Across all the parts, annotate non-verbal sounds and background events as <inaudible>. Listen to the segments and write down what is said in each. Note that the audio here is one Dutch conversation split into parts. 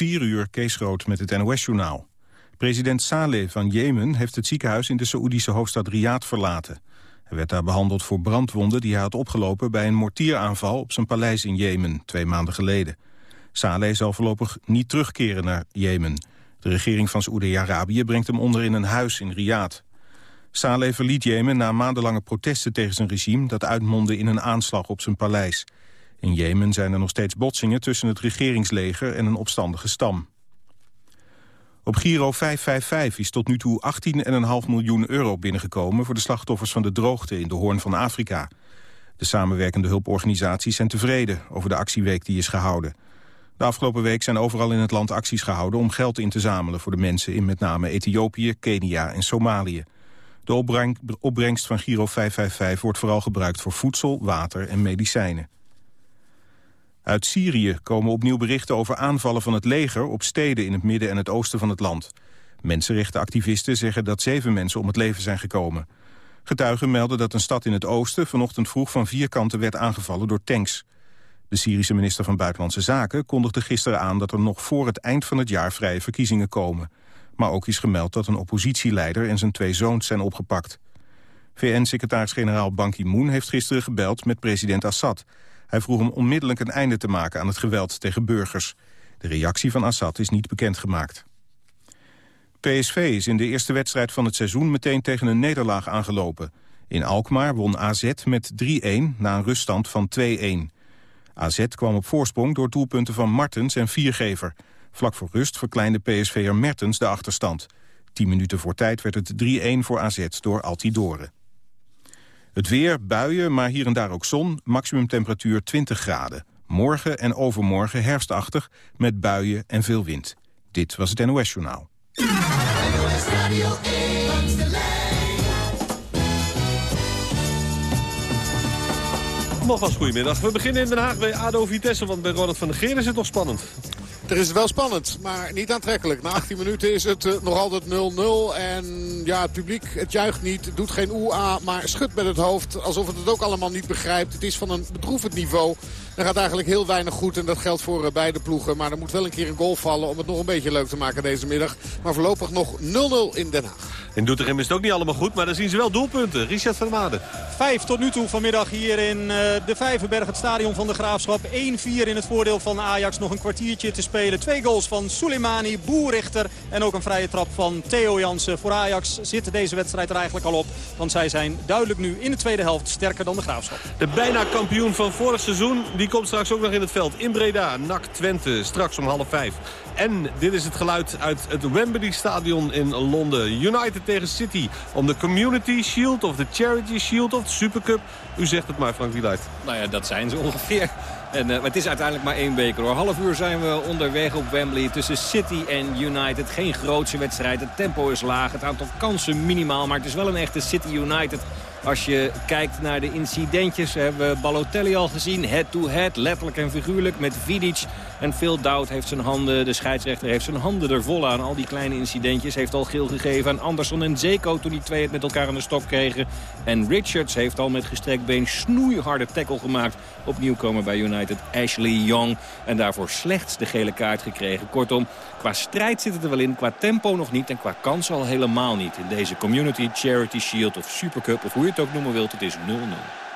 4 uur, Kees Rood met het NOS-journaal. President Saleh van Jemen heeft het ziekenhuis in de Saoedische hoofdstad Riyadh verlaten. Hij werd daar behandeld voor brandwonden die hij had opgelopen... bij een mortieraanval op zijn paleis in Jemen, twee maanden geleden. Saleh zal voorlopig niet terugkeren naar Jemen. De regering van Saoedi-Arabië brengt hem onder in een huis in Riyadh. Saleh verliet Jemen na maandenlange protesten tegen zijn regime... dat uitmondde in een aanslag op zijn paleis. In Jemen zijn er nog steeds botsingen tussen het regeringsleger en een opstandige stam. Op Giro 555 is tot nu toe 18,5 miljoen euro binnengekomen... voor de slachtoffers van de droogte in de Hoorn van Afrika. De samenwerkende hulporganisaties zijn tevreden over de actieweek die is gehouden. De afgelopen week zijn overal in het land acties gehouden... om geld in te zamelen voor de mensen in met name Ethiopië, Kenia en Somalië. De opbrengst van Giro 555 wordt vooral gebruikt voor voedsel, water en medicijnen. Uit Syrië komen opnieuw berichten over aanvallen van het leger op steden in het midden en het oosten van het land. Mensenrechtenactivisten zeggen dat zeven mensen om het leven zijn gekomen. Getuigen melden dat een stad in het oosten vanochtend vroeg van vier kanten werd aangevallen door tanks. De Syrische minister van Buitenlandse Zaken kondigde gisteren aan dat er nog voor het eind van het jaar vrije verkiezingen komen. Maar ook is gemeld dat een oppositieleider en zijn twee zoons zijn opgepakt. VN-secretaris-generaal Ban Ki-moon heeft gisteren gebeld met president Assad. Hij vroeg hem onmiddellijk een einde te maken aan het geweld tegen burgers. De reactie van Assad is niet bekendgemaakt. PSV is in de eerste wedstrijd van het seizoen meteen tegen een nederlaag aangelopen. In Alkmaar won AZ met 3-1 na een ruststand van 2-1. AZ kwam op voorsprong door doelpunten van Martens en Viergever. Vlak voor rust verkleinde PSV'er Mertens de achterstand. Tien minuten voor tijd werd het 3-1 voor AZ door Altidore. Het weer, buien, maar hier en daar ook zon. Maximum temperatuur 20 graden. Morgen en overmorgen herfstachtig met buien en veel wind. Dit was het NOS Journaal. Nogmaals goedemiddag. We beginnen in Den Haag bij ADO Vitesse, want bij Ronald van der Geer is het nog spannend. Er is wel spannend, maar niet aantrekkelijk. Na 18 minuten is het uh, nog altijd 0-0. En ja, het publiek, het juicht niet, doet geen oea, maar schudt met het hoofd. Alsof het het ook allemaal niet begrijpt. Het is van een bedroevend niveau. Er gaat eigenlijk heel weinig goed en dat geldt voor uh, beide ploegen. Maar er moet wel een keer een goal vallen om het nog een beetje leuk te maken deze middag. Maar voorlopig nog 0-0 in Den Haag. In Doetinchem is het ook niet allemaal goed, maar dan zien ze wel doelpunten. Richard van der Maden. Vijf tot nu toe vanmiddag hier in uh, de Vijverberg, het stadion van de Graafschap. 1-4 in het voordeel van Ajax. Nog een kwartiertje te spelen. Twee goals van Soleimani, Boerichter en ook een vrije trap van Theo Jansen. Voor Ajax zit deze wedstrijd er eigenlijk al op. Want zij zijn duidelijk nu in de tweede helft sterker dan de Graafschap. De bijna kampioen van vorig seizoen, die komt straks ook nog in het veld. In Breda, NAC Twente, straks om half vijf. En dit is het geluid uit het Wembley Stadion in Londen. United tegen City om de Community Shield of de Charity Shield of de Supercup. U zegt het maar, Frank Wieluid. Nou ja, dat zijn ze <laughs> ongeveer. En, uh, maar het is uiteindelijk maar één beker hoor. Half uur zijn we onderweg op Wembley tussen City en United. Geen grootse wedstrijd. Het tempo is laag. Het aantal kansen minimaal. Maar het is wel een echte City United als je kijkt naar de incidentjes, hebben we Balotelli al gezien. Head-to-head, letterlijk en figuurlijk, met Vidic. En Phil Dowd heeft zijn handen, de scheidsrechter heeft zijn handen er vol aan. Al die kleine incidentjes heeft al geel gegeven aan Anderson en Zeko... toen die twee het met elkaar aan de stok kregen. En Richards heeft al met gestrekt been snoeiharde tackle gemaakt... op nieuwkomer bij United, Ashley Young. En daarvoor slechts de gele kaart gekregen. Kortom, qua strijd zit het er wel in, qua tempo nog niet... en qua kansen al helemaal niet. In deze Community, Charity Shield of Supercup, of hoe je het ook noemen wilt, het is 0-0.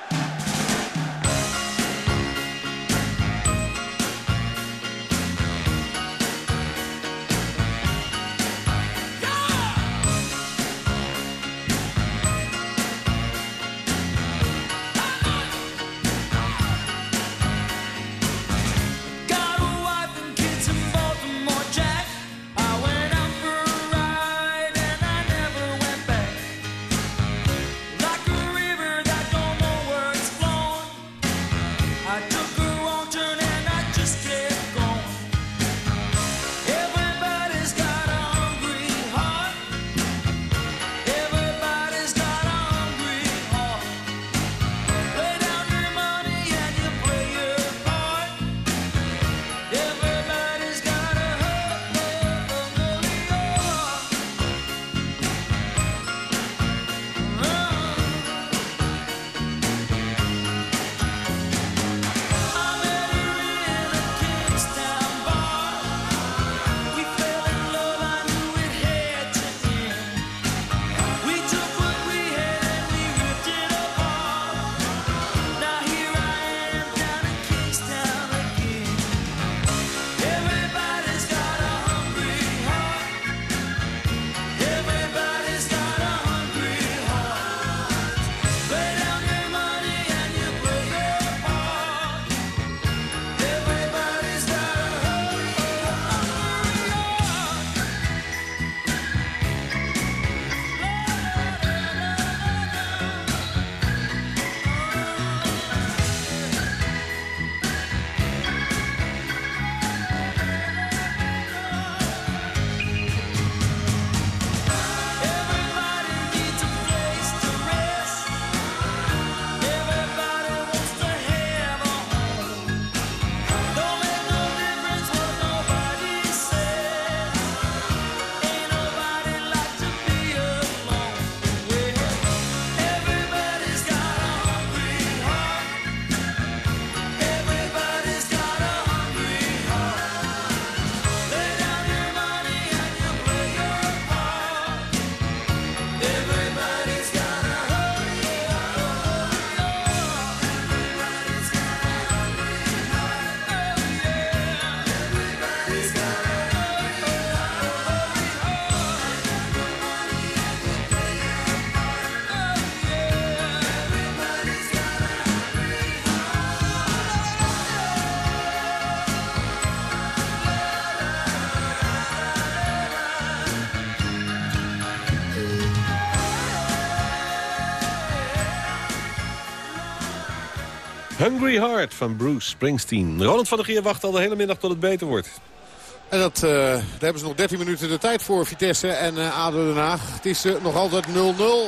Hungry Heart van Bruce Springsteen. Ronald van der Geer wacht al de hele middag tot het beter wordt. En dat, uh, daar hebben ze nog 13 minuten de tijd voor, Vitesse en uh, ADO Den Haag. Het is uh, nog altijd 0-0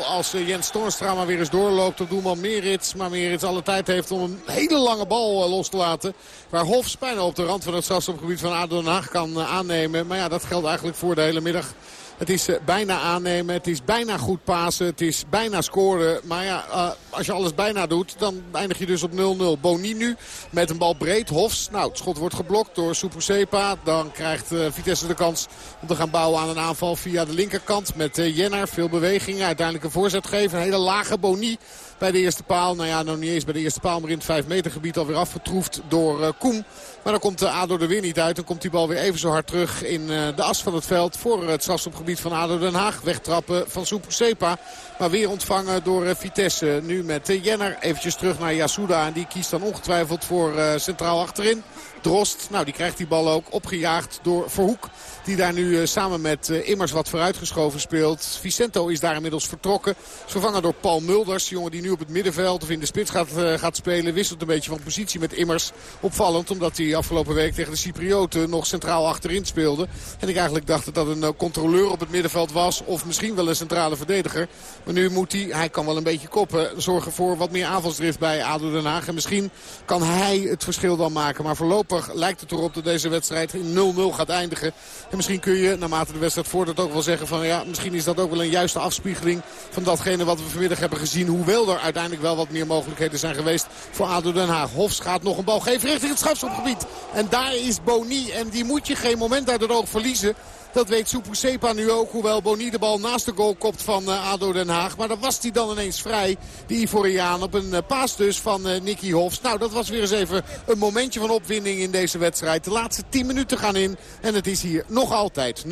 als Jens Toornstra maar weer eens doorloopt op doelman Merits. Maar Merits alle tijd heeft om een hele lange bal los te laten. Waar Hofs bijna op de rand van het strafstopgebied van ADO Den Haag kan aannemen. Maar ja, dat geldt eigenlijk voor de hele middag. Het is bijna aannemen, het is bijna goed pasen, het is bijna scoren. Maar ja, als je alles bijna doet, dan eindig je dus op 0-0. Boni nu met een bal breed. Hofs, nou het schot wordt geblokt door Sepa. Dan krijgt uh, Vitesse de kans om te gaan bouwen aan een aanval via de linkerkant. Met Jenner, veel bewegingen. Uiteindelijk een voorzet geven. Een hele lage Boni bij de eerste paal. Nou ja, nog niet eens bij de eerste paal, maar in het 5 meter gebied alweer afgetroefd door uh, Koem. Maar dan komt ADO er weer niet uit. Dan komt die bal weer even zo hard terug in de as van het veld voor het strafstopgebied van ADO Den Haag. Wegtrappen van Sepa. Maar weer ontvangen door Vitesse. Nu met Jenner eventjes terug naar Yasuda. En die kiest dan ongetwijfeld voor centraal achterin. Drost, nou die krijgt die bal ook opgejaagd door Verhoek. Die daar nu samen met Immers wat vooruitgeschoven speelt. Vicento is daar inmiddels vertrokken. Is vervangen door Paul Mulders. De jongen die nu op het middenveld of in de spits gaat, gaat spelen. Wisselt een beetje van positie met Immers. Opvallend omdat hij afgelopen week tegen de Cyprioten nog centraal achterin speelde. En ik eigenlijk dacht dat dat een controleur op het middenveld was. Of misschien wel een centrale verdediger. Maar nu moet hij, hij kan wel een beetje koppen, zorgen voor wat meer aanvalsdrift bij ADO Den Haag. En misschien kan hij het verschil dan maken. Maar voorlopig lijkt het erop dat deze wedstrijd in 0-0 gaat eindigen. En misschien kun je, naarmate de wedstrijd voordat ook wel zeggen van ja, misschien is dat ook wel een juiste afspiegeling van datgene wat we vanmiddag hebben gezien. Hoewel er uiteindelijk wel wat meer mogelijkheden zijn geweest voor ADO Den Haag. Hofs gaat nog een bal geven richting het strafschopgebied. En daar is Boni. En die moet je geen moment uit het oog verliezen. Dat weet Soepu Sepa nu ook. Hoewel Boni de bal naast de goal kopt van uh, ADO Den Haag. Maar dan was hij dan ineens vrij. Die Ivoriaan op een uh, paas dus van uh, Nicky Hofs. Nou, dat was weer eens even een momentje van opwinding in deze wedstrijd. De laatste 10 minuten gaan in. En het is hier nog altijd 0-0.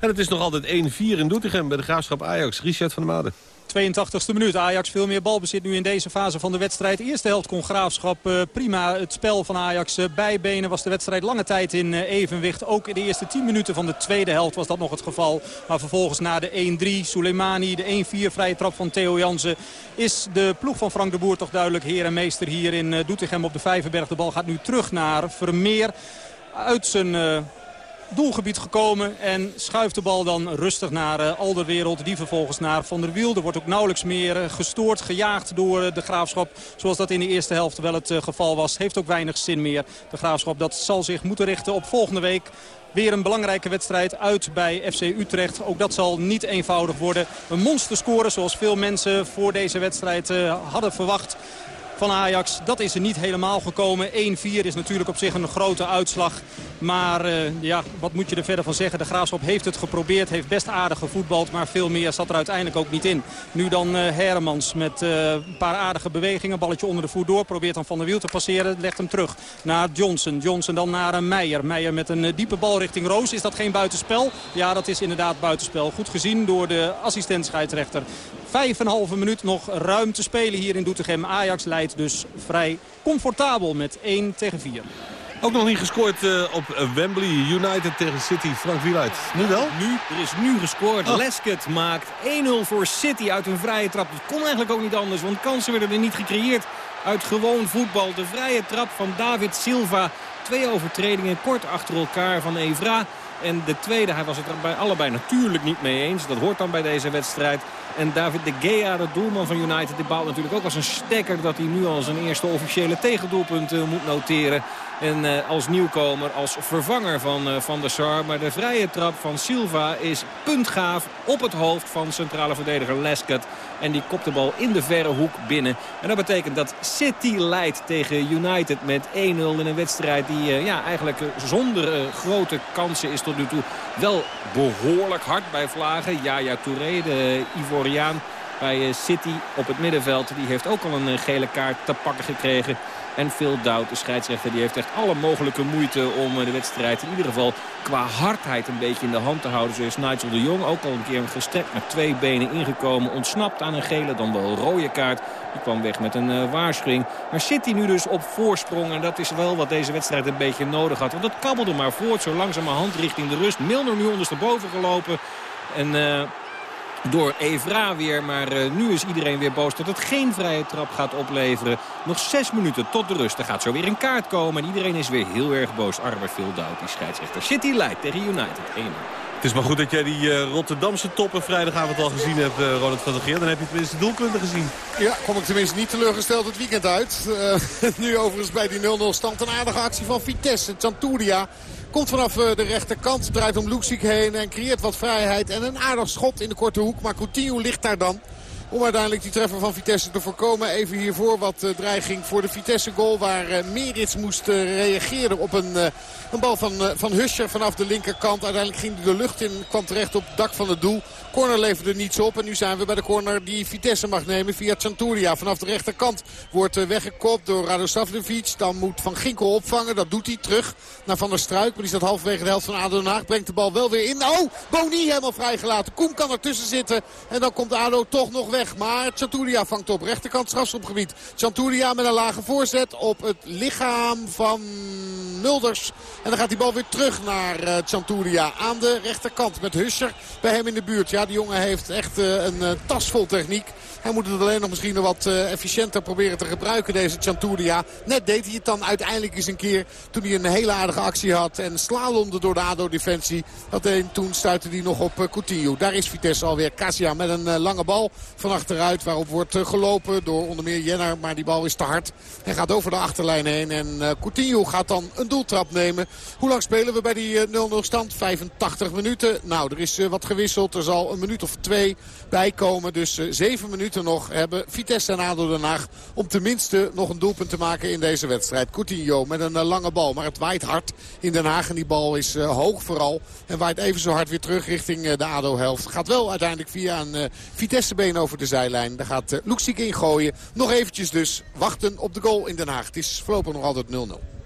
En het is nog altijd 1-4 in Doetinchem bij de Graafschap Ajax. Richard van der Maden. 82e minuut. Ajax veel meer balbezit nu in deze fase van de wedstrijd. eerste helft kon Graafschap uh, prima het spel van Ajax uh, bijbenen. Was de wedstrijd lange tijd in uh, evenwicht. Ook in de eerste 10 minuten van de tweede helft was dat nog het geval. Maar vervolgens na de 1-3 Soleimani, de 1-4 vrije trap van Theo Jansen... is de ploeg van Frank de Boer toch duidelijk heer en meester hier in Doetinchem op de Vijverberg. De bal gaat nu terug naar Vermeer uit zijn doelgebied gekomen. En schuift de bal dan rustig naar uh, Alderwereld. Die vervolgens naar Van der Wiel. Er wordt ook nauwelijks meer uh, gestoord, gejaagd door uh, de Graafschap. Zoals dat in de eerste helft wel het geval was. Heeft ook weinig zin meer. De Graafschap dat zal zich moeten richten op volgende week. Weer een belangrijke wedstrijd uit bij FC Utrecht. Ook dat zal niet eenvoudig worden. Een monster scoren zoals veel mensen voor deze wedstrijd hadden verwacht van Ajax. Dat is er niet helemaal gekomen. 1-4 is natuurlijk op zich een grote uitslag. Maar uh, ja, wat moet je er verder van zeggen? De Graafschap heeft het geprobeerd, heeft best aardig gevoetbald. Maar veel meer zat er uiteindelijk ook niet in. Nu dan uh, Hermans met uh, een paar aardige bewegingen. Balletje onder de voet door. Probeert dan Van der Wiel te passeren. Legt hem terug naar Johnson. Johnson dan naar Meijer. Meijer met een diepe bal richting Roos. Is dat geen buitenspel? Ja, dat is inderdaad buitenspel. Goed gezien door de assistent scheidsrechter. Vijf en een halve minuut nog ruim te spelen hier in Doetinchem. Ajax leidt dus vrij comfortabel met 1 tegen 4. Ook nog niet gescoord uh, op Wembley. United tegen City. Frank Wieluid. Nu wel? Nu, er is nu gescoord. Oh. Lescott maakt 1-0 voor City uit een vrije trap. Dat kon eigenlijk ook niet anders, want kansen werden er niet gecreëerd uit gewoon voetbal. De vrije trap van David Silva. Twee overtredingen kort achter elkaar van Evra. En de tweede, hij was het er bij allebei natuurlijk niet mee eens. Dat hoort dan bij deze wedstrijd. En David de Gea, de doelman van United, die baalt natuurlijk ook als een stekker... dat hij nu al zijn eerste officiële tegendoelpunt uh, moet noteren. En uh, als nieuwkomer, als vervanger van uh, Van der Sar. Maar de vrije trap van Silva is puntgaaf op het hoofd van centrale verdediger Lescott. En die kopt de bal in de verre hoek binnen. En dat betekent dat City leidt tegen United met 1-0 in een wedstrijd die ja, eigenlijk zonder grote kansen is tot nu toe. Wel behoorlijk hard bij Vlagen. Yaya Touré, de Ivoriaan bij City op het middenveld. Die heeft ook al een gele kaart te pakken gekregen. En Phil Dowd, de scheidsrechter, die heeft echt alle mogelijke moeite om de wedstrijd in ieder geval qua hardheid een beetje in de hand te houden. Zo is Nigel de Jong ook al een keer gestrekt met twee benen ingekomen. Ontsnapt aan een gele, dan wel rode kaart. Die kwam weg met een uh, waarschuwing. Maar City nu dus op voorsprong. En dat is wel wat deze wedstrijd een beetje nodig had. Want dat kabbelde maar voort zo langzamerhand richting de rust. Milner nu ondersteboven gelopen. En... door Evra weer. Maar uh, nu is iedereen weer boos dat het geen vrije trap gaat opleveren. Nog zes minuten tot de rust. Er gaat zo weer een kaart komen. En iedereen is weer heel erg boos. Arber Phil Doubt, die scheidsrechter. City leidt tegen United 1 het is maar goed dat jij die uh, Rotterdamse toppen vrijdagavond al gezien hebt, uh, Ronald van der Geer. Dan heb je tenminste doelpunten gezien. Ja, kom ik tenminste niet teleurgesteld het weekend uit. Uh, <laughs> nu overigens bij die 0-0 stand een aardige actie van Vitesse. Chanturia komt vanaf de rechterkant, draait om Luxiek heen en creëert wat vrijheid. En een aardig schot in de korte hoek, maar Coutinho ligt daar dan. Om uiteindelijk die treffer van Vitesse te voorkomen. Even hiervoor wat uh, dreiging voor de Vitesse goal. Waar uh, Merits moest reageren op een, een bal van, van Huscher vanaf de linkerkant. Uiteindelijk ging hij de lucht in. Kwam terecht op het dak van het doel. Corner leverde niets op. En nu zijn we bij de corner die Vitesse mag nemen via Chanturia. Vanaf de rechterkant wordt weggekopt door Radosavljevic. Dan moet Van Ginkel opvangen. Dat doet hij terug naar Van der Struik. Maar die staat halverwege de helft van ADO Den Haag. Brengt de bal wel weer in. Oh, Boni helemaal vrijgelaten. Koem kan ertussen zitten. En dan komt ADO toch nog weg weg. Maar Chanturia vangt op. Rechterkant strafschopgebied. Chanturia met een lage voorzet op het lichaam van Mulders. En dan gaat die bal weer terug naar uh, Chanturia aan de rechterkant. Met Husser bij hem in de buurt. Ja, die jongen heeft echt uh, een uh, tas techniek. Hij moet het alleen nog misschien nog wat efficiënter proberen te gebruiken, deze Chanturia. Net deed hij het dan uiteindelijk eens een keer toen hij een hele aardige actie had. En slalomde door de ADO-defensie. Toen stuitte hij nog op Coutinho. Daar is Vitesse alweer. Casia met een lange bal van achteruit. Waarop wordt gelopen door onder meer Jenner. Maar die bal is te hard. Hij gaat over de achterlijn heen. En Coutinho gaat dan een doeltrap nemen. Hoe lang spelen we bij die 0-0 stand? 85 minuten. Nou, er is wat gewisseld. Er zal een minuut of twee bij komen. Dus 7 minuten nog hebben Vitesse en ADO Den Haag... om tenminste nog een doelpunt te maken in deze wedstrijd. Coutinho met een eh, lange bal, maar het waait hard in Den Haag. En die bal is hoog vooral. En waait even zo hard weer terug richting de ADO-helft. Gaat wel uiteindelijk via een Vitesse-been over de zijlijn. Daar gaat uh, in gooien. Nog eventjes dus wachten op de goal in Den Haag. Het is voorlopig nog altijd 0-0.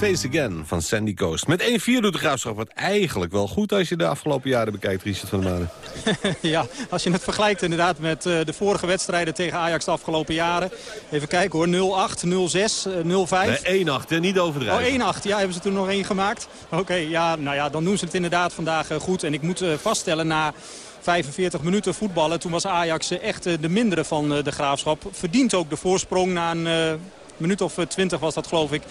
Face Again van Sandy Coast. Met 1-4 doet de Graafschap wat eigenlijk wel goed als je de afgelopen jaren bekijkt, Richard van der Manen. <laughs> ja, als je het vergelijkt inderdaad met uh, de vorige wedstrijden tegen Ajax de afgelopen jaren. Even kijken hoor, 0-8, 0-6, 0-5. Nee, 1-8, niet overdrijven. Oh, 1-8, ja, hebben ze toen nog één gemaakt. Oké, ja, nou ja, dan doen ze het inderdaad vandaag uh, goed. En ik moet uh, vaststellen na... 45 minuten voetballen. Toen was Ajax echt de mindere van de Graafschap. Verdient ook de voorsprong na een minuut of 20 was dat geloof ik.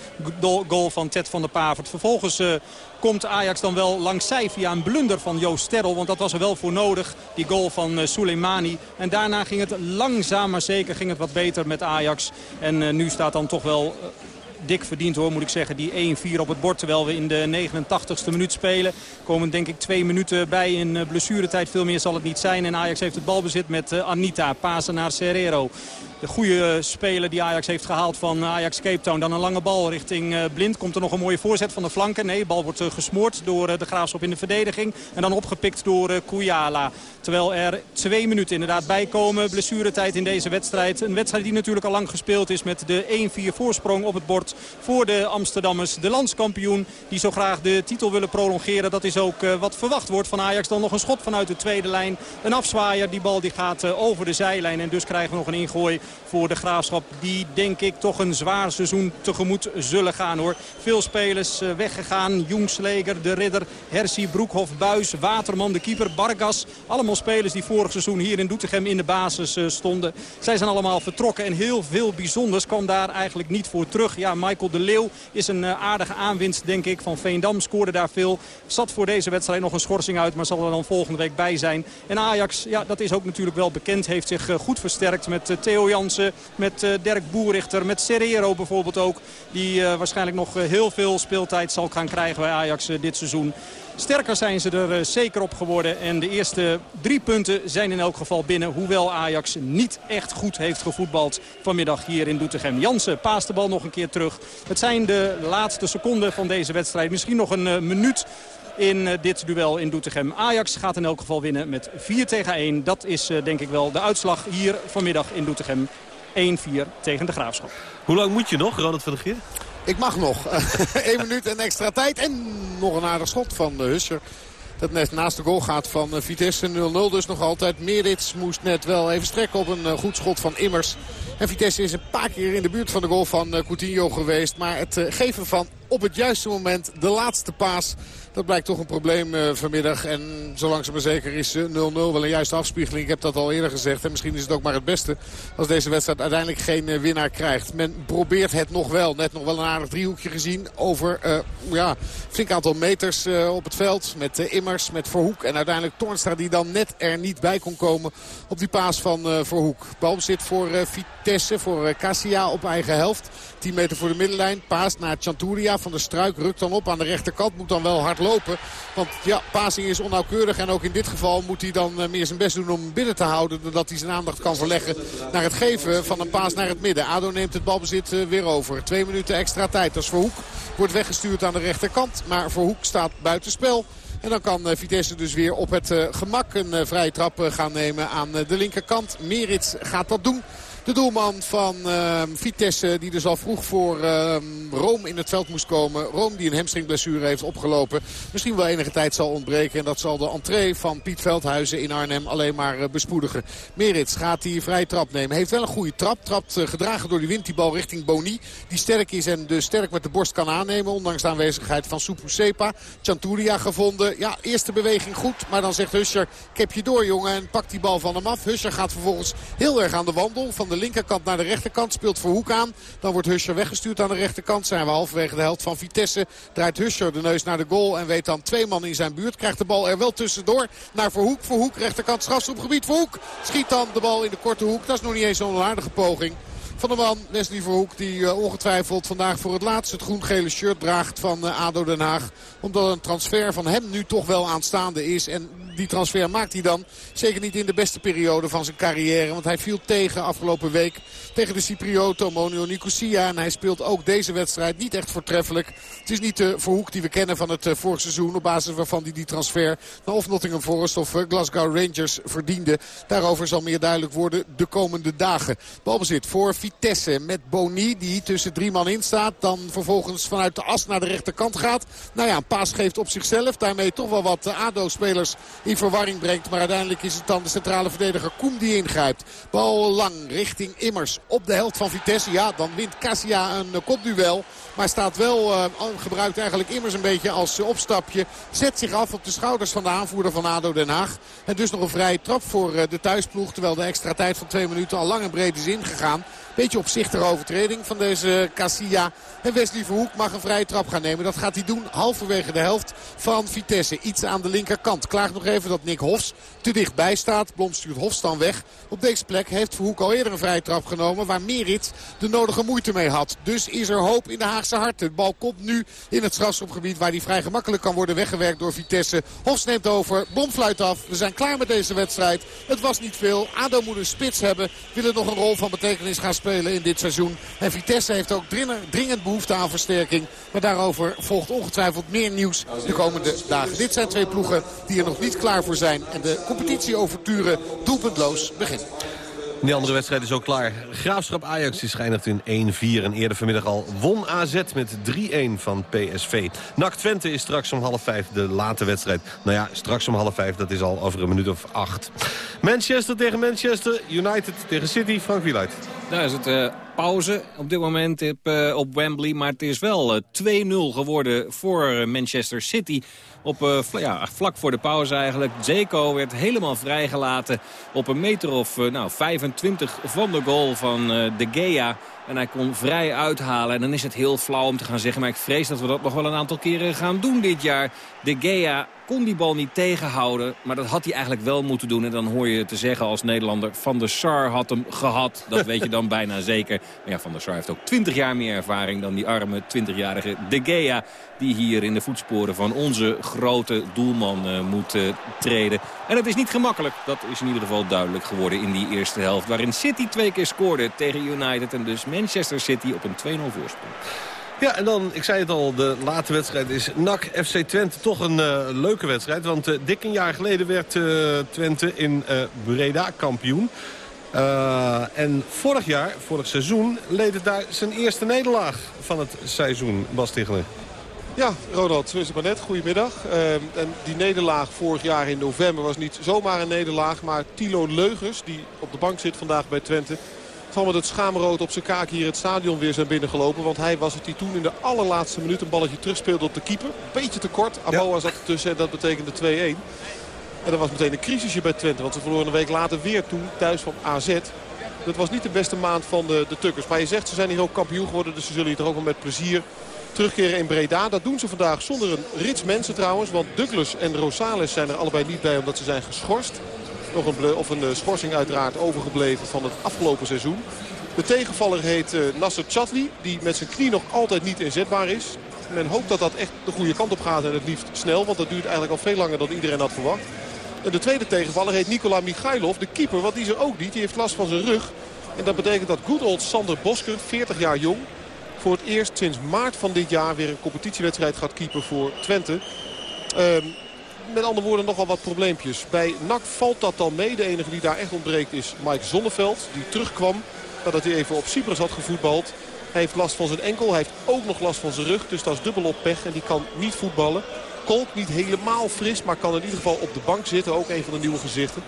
Goal van Ted van der Pavert. Vervolgens uh, komt Ajax dan wel langs zij via een blunder van Joost Sterrel. Want dat was er wel voor nodig, die goal van uh, Soleimani. En daarna ging het langzaam maar zeker ging het wat beter met Ajax. En nu staat dan toch wel dik verdiend hoor, moet ik zeggen. Die 1-4 op het bord terwijl we in de 89ste minuut spelen. Komen denk ik twee minuten bij in blessuretijd. Veel meer zal het niet zijn. En Ajax heeft het balbezit met Anita. Pasen naar Serrero. De goede speler die Ajax heeft gehaald van Ajax Cape Town. Dan een lange bal richting Blind. Komt er nog een mooie voorzet van de flanken. Nee, de bal wordt gesmoord door de Graafschap in de verdediging. En dan opgepikt door Kujala. Terwijl er twee minuten inderdaad bijkomen. Blessuretijd in deze wedstrijd. Een wedstrijd die natuurlijk al lang gespeeld is met de 1-4 voorsprong op het bord voor de Amsterdammers. De landskampioen die zo graag de titel willen prolongeren. Dat is ook wat verwacht wordt van Ajax. Dan nog een schot vanuit de tweede lijn. Een afzwaaier. Die bal die gaat over de zijlijn. En dus krijgen we nog een ingooi voor de Graafschap. Die denk ik toch een zwaar seizoen tegemoet zullen gaan hoor. Veel spelers uh, weggegaan. Jongsleger, De Ridder, Hersie, Broekhoff, Buis, Waterman, de keeper, Bargas. Allemaal spelers die vorig seizoen hier in Doetinchem in de basis stonden. Zij zijn allemaal vertrokken en heel veel bijzonders kwam daar eigenlijk niet voor terug. Ja, Michael de Leeuw is een aardige aanwinst denk ik van Veendam. Scoorde daar veel. Zat voor deze wedstrijd nog een schorsing uit, maar zal er dan volgende week bij zijn. En Ajax, ja, dat is ook natuurlijk wel bekend, heeft zich goed versterkt met Theo Met Dirk Boerichter, met Serrero bijvoorbeeld ook. Die waarschijnlijk nog heel veel speeltijd zal gaan krijgen bij Ajax dit seizoen. Sterker zijn ze er zeker op geworden. En de eerste drie punten zijn in elk geval binnen. Hoewel Ajax niet echt goed heeft gevoetbald vanmiddag hier in Doetinchem. Jansen paast de bal nog een keer terug. Het zijn de laatste seconden van deze wedstrijd. Misschien nog een minuut in dit duel in Doetinchem. Ajax gaat in elk geval winnen met 4 tegen 1. Dat is denk ik wel de uitslag hier vanmiddag in Doetinchem. 1-4 tegen de Graafschap. Hoe lang moet je nog, Ronald van der Geer? Ik mag nog. <laughs> Eén minuut en extra tijd. En nog een aardig schot van Husser. Dat net naast de goal gaat van Vitesse 0-0 dus nog altijd. Merits moest net wel even strekken op een goed schot van Immers. En Vitesse is een paar keer in de buurt van de goal van Coutinho geweest. Maar het geven van op het juiste moment de laatste paas dat blijkt toch een probleem uh, vanmiddag. En zolang ze maar zeker is 0-0 uh, wel een juiste afspiegeling. Ik heb dat al eerder gezegd. En misschien is het ook maar het beste als deze wedstrijd uiteindelijk geen uh, winnaar krijgt. Men probeert het nog wel. Net nog wel een aardig driehoekje gezien over ja, flink aantal meters op het veld. Met Immers, met Verhoek. En uiteindelijk Toornstra die dan net er niet bij kon komen op die paas van Verhoek. zit voor Vitesse, voor Cassia op eigen helft. 10 meter voor de middenlijn. Paas naar Chanturia van de Struik. Rukt dan op aan de rechterkant. Moet dan wel hard lopen. Want ja, passing is onnauwkeurig. En ook in dit geval moet hij dan meer zijn best doen om binnen te houden. Doordat hij zijn aandacht kan verleggen naar het geven van een paas naar het midden. Ado neemt het balbezit weer over. Twee minuten extra tijd. als Verhoek wordt weggestuurd aan de rechterkant. Maar Verhoek staat buitenspel. En dan kan Vitesse dus weer op het gemak een vrije trap gaan nemen aan de linkerkant. Merits gaat dat doen. De doelman van uh, Vitesse die dus al vroeg voor uh, Rome in het veld moest komen. Rome die een hamstringblessure heeft opgelopen. Misschien wel enige tijd zal ontbreken. En dat zal de entree van Piet Veldhuizen in Arnhem alleen maar uh, bespoedigen. Merits gaat die vrij trap nemen. Heeft wel een goede trap. Trapt uh, gedragen door die wind die bal richting Boni. Die sterk is en dus sterk met de borst kan aannemen. Ondanks de aanwezigheid van Supu. Chanturia gevonden. Ja, eerste beweging goed. Maar dan zegt Husser, ik je door jongen. En pakt die bal van hem af. Husser gaat vervolgens heel erg aan de wandel. Van de linkerkant naar de rechterkant. Speelt voor Hoek aan. Dan wordt Huscher weggestuurd aan de rechterkant. Zijn we halverwege de helft van Vitesse. Draait Huscher de neus naar de goal. En weet dan twee man in zijn buurt. Krijgt de bal er wel tussendoor. Naar Verhoek. Verhoek rechterkant strafschopgebied. Verhoek schiet dan de bal in de korte hoek. Dat is nog niet eens zo'n aardige poging van de man Wesley Verhoek. Die uh, ongetwijfeld vandaag voor het laatst het groen-gele shirt draagt van uh, ADO Den Haag. Omdat een transfer van hem nu toch wel aanstaande is. En die transfer maakt hij dan zeker niet in de beste periode van zijn carrière. Want hij viel tegen afgelopen week tegen de Cyprioto Monio Nicosia. En hij speelt ook deze wedstrijd niet echt voortreffelijk. Het is niet de Verhoek die we kennen van het uh, vorig seizoen. Op basis waarvan hij die transfer naar of Nottingham Forest of Glasgow Rangers verdiende. Daarover zal meer duidelijk worden de komende dagen. Balbezit voor Vitesse met Boni die tussen drie man in staat. Dan vervolgens vanuit de as naar de rechterkant gaat. Nou ja, een paas geeft op zichzelf. Daarmee toch wel wat ADO-spelers in verwarring brengt. Maar uiteindelijk is het dan de centrale verdediger Koem die ingrijpt. Bal lang richting Immers op de helft van Vitesse. Ja, dan wint Cassia een kopduel. Maar staat wel, uh, gebruikt eigenlijk immers een beetje als opstapje. Zet zich af op de schouders van de aanvoerder van ADO Den Haag. En dus nog een vrije trap voor uh, de thuisploeg. Terwijl de extra tijd van twee minuten al lang en breed is ingegaan. Beetje opzichtige overtreding van deze Casilla. En Wesley Verhoek mag een vrije trap gaan nemen. Dat gaat hij doen halverwege de helft van Vitesse. Iets aan de linkerkant. Klaagt nog even dat Nick Hofs te dichtbij staat. Blom stuurt Hofs dan weg. Op deze plek heeft Verhoek al eerder een vrije trap genomen waar Merit de nodige moeite mee had. Dus is er hoop in de Haagse. De bal komt nu in het strafschopgebied waar die vrij gemakkelijk kan worden weggewerkt door Vitesse. Hofs neemt over. Blom fluit af. We zijn klaar met deze wedstrijd. Het was niet veel. ADO moet een spits hebben. Willen nog een rol van betekenis gaan spelen in dit seizoen. En Vitesse heeft ook dringend behoefte aan versterking. Maar daarover volgt ongetwijfeld meer nieuws de komende dagen. Dit zijn twee ploegen die er nog niet klaar voor zijn. En de competitie overturen doelpuntloos begint. Die andere wedstrijd is ook klaar. Graafschap Ajax geëindigd in 1-4. En eerder vanmiddag al won AZ met 3-1 van PSV. NAC Twente is straks om half vijf de late wedstrijd. Nou ja, straks om half vijf, dat is al over een minuut of acht. Manchester tegen Manchester, United tegen City, Frank Wieluid. Daar is het uh, pauze op dit moment op, uh, op Wembley. Maar het is wel uh, 2-0 geworden voor Manchester City. Op, ja, vlak voor de pauze eigenlijk. Zeko werd helemaal vrijgelaten op een meter of nou, 25 van de goal van De Gea. En hij kon vrij uithalen. En dan is het heel flauw om te gaan zeggen. Maar ik vrees dat we dat nog wel een aantal keren gaan doen dit jaar. De Gea kon die bal niet tegenhouden. Maar dat had hij eigenlijk wel moeten doen. En dan hoor je te zeggen als Nederlander... Van der Sar had hem gehad. Dat weet je dan <laughs> bijna zeker. Maar ja, Van der Sar heeft ook 20 jaar meer ervaring... dan die arme 20-jarige De Gea... die hier in de voetsporen van onze grote doelman uh, moet uh, treden. En het is niet gemakkelijk. Dat is in ieder geval duidelijk geworden in die eerste helft. Waarin City twee keer scoorde tegen United. En dus Manchester City op een 2-0 voorsprong. Ja, en dan, ik zei het al, de late wedstrijd is NAC FC Twente toch een uh, leuke wedstrijd. Want uh, dik een jaar geleden werd uh, Twente in Breda kampioen. en vorig jaar, vorig seizoen, leed het daar zijn eerste nederlaag van het seizoen, Bas Tichelen. Ja, Ronald, zo is het maar net. Goedemiddag. En die nederlaag vorig jaar in november was niet zomaar een nederlaag. Maar Tilo Leugers, die op de bank zit vandaag bij Twente zal met het schaamrood op zijn kaak hier het stadion weer zijn binnengelopen. Want hij was het die toen in de allerlaatste minuut een balletje terugspeelde op de keeper. Beetje te kort. Aboa ja. zat ertussen en dat betekende 2-1. En dat was meteen een crisisje bij Twente. Want ze verloren een week later weer toen thuis van AZ. Dat was niet de beste maand van de, de Tukkers. Maar je zegt ze zijn hier ook kampioen geworden. Dus ze zullen hier toch ook wel met plezier terugkeren in Breda. Dat doen ze vandaag zonder een rits mensen trouwens. Want Douglas en Rosales zijn er allebei niet bij omdat ze zijn geschorst nog een, of een schorsing uiteraard overgebleven van het afgelopen seizoen. De tegenvaller heet uh, Nasser Chatli, die met zijn knie nog altijd niet inzetbaar is. Men hoopt dat dat echt de goede kant op gaat en het liefst snel. Want dat duurt eigenlijk al veel langer dan iedereen had verwacht. De tweede tegenvaller heet Nikola Michailov, de keeper. Want die er ook niet. Die heeft last van zijn rug. En dat betekent dat good old Sander Bosker, 40 jaar jong... voor het eerst sinds maart van dit jaar weer een competitiewedstrijd gaat keeper voor Twente. Um, met andere woorden nogal wat probleempjes. Bij NAC valt dat dan mee. De enige die daar echt ontbreekt is Mike Zonneveld. Die terugkwam nadat hij even op Cyprus had gevoetbald. Hij heeft last van zijn enkel. Hij heeft ook nog last van zijn rug. Dus dat is dubbel op pech. En die kan niet voetballen. Kolk niet helemaal fris. Maar kan in ieder geval op de bank zitten. Ook een van de nieuwe gezichten.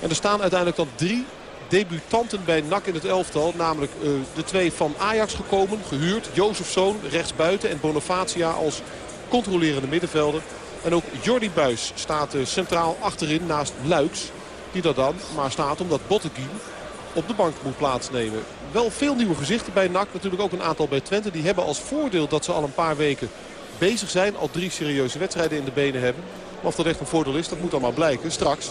En er staan uiteindelijk dan drie debutanten bij NAC in het elftal. Namelijk uh, de twee van Ajax gekomen. Gehuurd. Jozefzoon rechtsbuiten. En Bonifacia als controlerende middenvelder. En ook Jordi Buis staat centraal achterin naast Luiks. Die dat dan maar staat omdat Botteguin op de bank moet plaatsnemen. Wel veel nieuwe gezichten bij NAC. Natuurlijk ook een aantal bij Twente. Die hebben als voordeel dat ze al een paar weken bezig zijn. Al drie serieuze wedstrijden in de benen hebben. Maar of dat echt een voordeel is, dat moet allemaal blijken. Straks.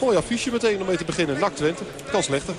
Mooi affiche meteen om mee te beginnen. NAC Twente. Kan slechter.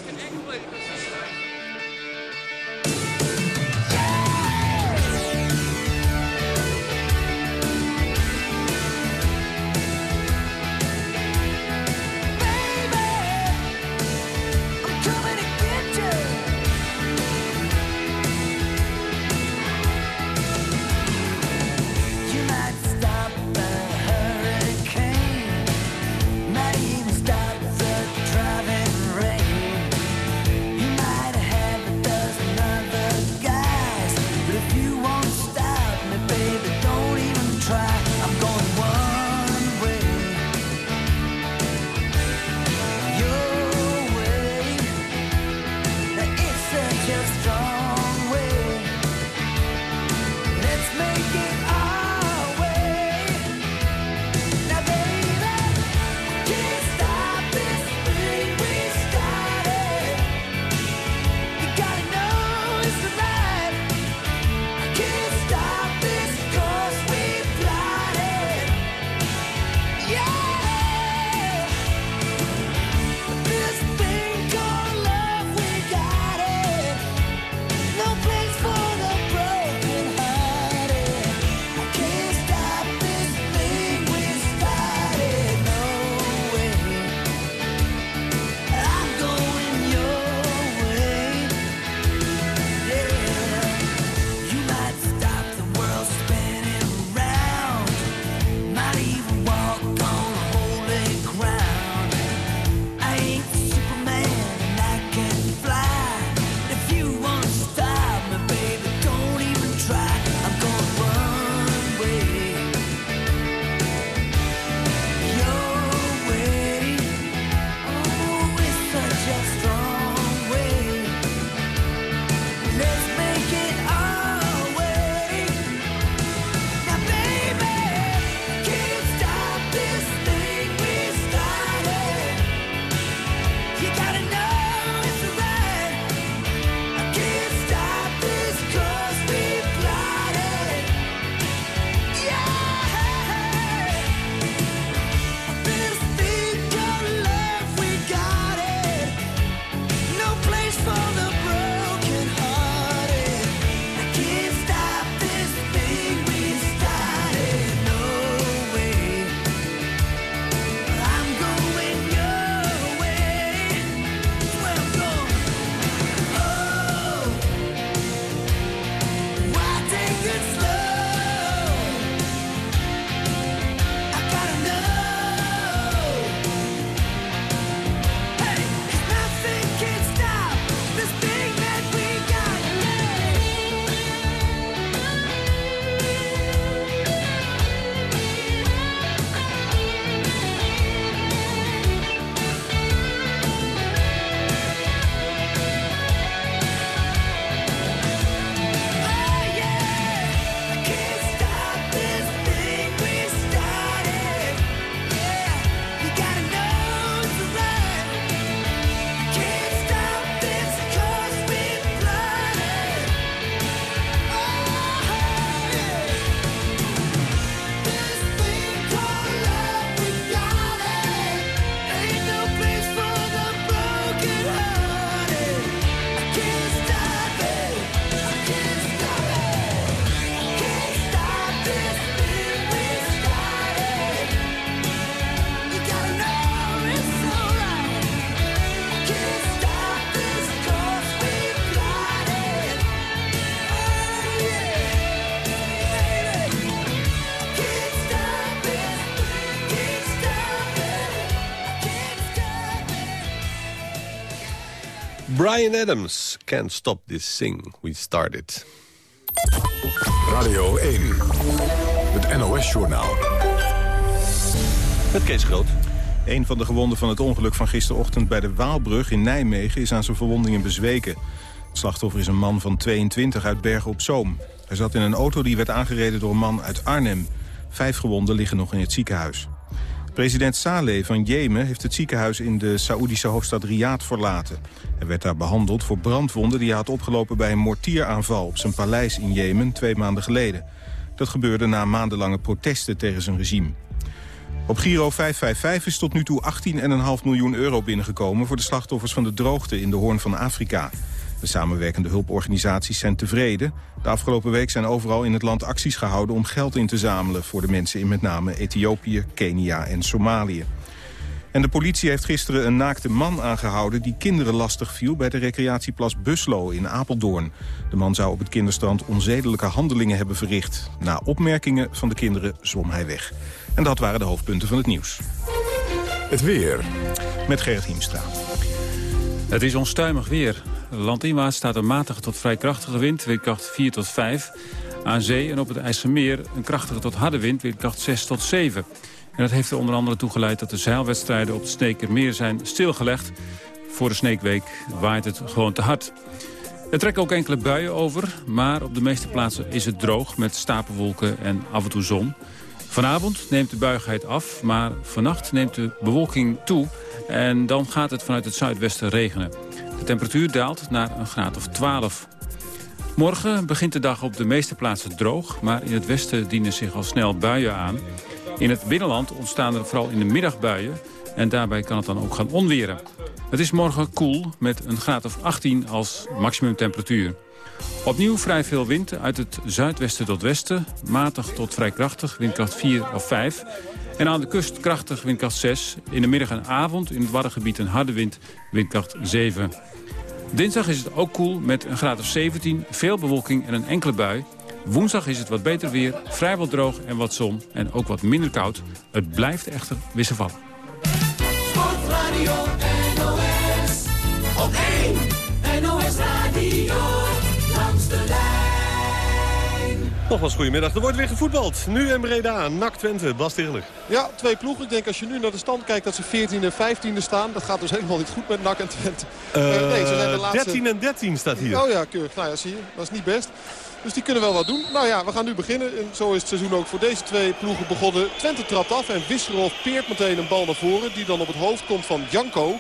Brian Adams, Can't Stop This Sing, We Started. Radio 1, het NOS-journaal. Met Kees Groot. Een van de gewonden van het ongeluk van gisterochtend bij de Waalbrug in Nijmegen is aan zijn verwondingen bezweken. Het slachtoffer is een man van 22 uit Bergen op Zoom. Hij zat in een auto die werd aangereden door een man uit Arnhem. Vijf gewonden liggen nog in het ziekenhuis. President Saleh van Jemen heeft het ziekenhuis in de Saoedische hoofdstad Riyadh verlaten. Hij werd daar behandeld voor brandwonden die hij had opgelopen bij een mortieraanval op zijn paleis in Jemen twee maanden geleden. Dat gebeurde na maandenlange protesten tegen zijn regime. Op Giro 555 is tot nu toe 18,5 miljoen euro binnengekomen... voor de slachtoffers van de droogte in de Hoorn van Afrika. De samenwerkende hulporganisaties zijn tevreden. De afgelopen week zijn overal in het land acties gehouden om geld in te zamelen... voor de mensen in met name Ethiopië, Kenia en Somalië. En de politie heeft gisteren een naakte man aangehouden... die kinderen lastig viel bij de recreatieplas Buslo in Apeldoorn. De man zou op het kinderstrand onzedelijke handelingen hebben verricht. Na opmerkingen van de kinderen zwom hij weg. En dat waren de hoofdpunten van het nieuws. Het weer. Met Gerrit Hiemstra. Het is onstuimig weer. Landinwaarts staat een matige tot vrij krachtige wind, windkracht 4 tot 5. Aan zee en op het IJsselmeer een krachtige tot harde wind, windkracht 6 tot 7. En dat heeft er onder andere toegeleid dat de zeilwedstrijden op het Sneekermeer zijn stilgelegd. Voor de Sneekweek waait het gewoon te hard. Er trekken ook enkele buien over, maar op de meeste plaatsen is het droog met stapelwolken en af en toe zon. Vanavond neemt de buigheid af, maar vannacht neemt de bewolking toe... en dan gaat het vanuit het zuidwesten regenen. De temperatuur daalt naar een graad of 12. Morgen begint de dag op de meeste plaatsen droog... maar in het westen dienen zich al snel buien aan. In het binnenland ontstaan er vooral in de middag buien... en daarbij kan het dan ook gaan onweren. Het is morgen koel met een graad of 18 als maximumtemperatuur. Opnieuw vrij veel wind uit het zuidwesten tot westen. Matig tot vrij krachtig, windkracht 4 of 5. En aan de kust krachtig, windkracht 6. In de middag en avond in het Waddengebied een harde wind, windkracht 7. Dinsdag is het ook koel met een graad of 17, veel bewolking en een enkele bui. Woensdag is het wat beter weer, vrijwel droog en wat zon en ook wat minder koud. Het blijft echter wisselvallen. Sportradio NOS, op 1 NOS Radio. Nogmaals goedemiddag. Er wordt weer gevoetbald. Nu in Breda. NAC Twente. Bas Tegeler. Ja, twee ploegen. Ik denk als je nu naar de stand kijkt dat ze 14 en 15e staan. Dat gaat dus helemaal niet goed met NAC en Twente. Uh, nee, ze zijn de laatste... 13 en 13 staat hier. Oh ja, keurig. Nou ja, zie je. Dat is niet best. Dus die kunnen wel wat doen. Nou ja, we gaan nu beginnen. En zo is het seizoen ook voor deze twee ploegen begonnen. Twente trapt af en Wisserov peert meteen een bal naar voren. Die dan op het hoofd komt van Janko.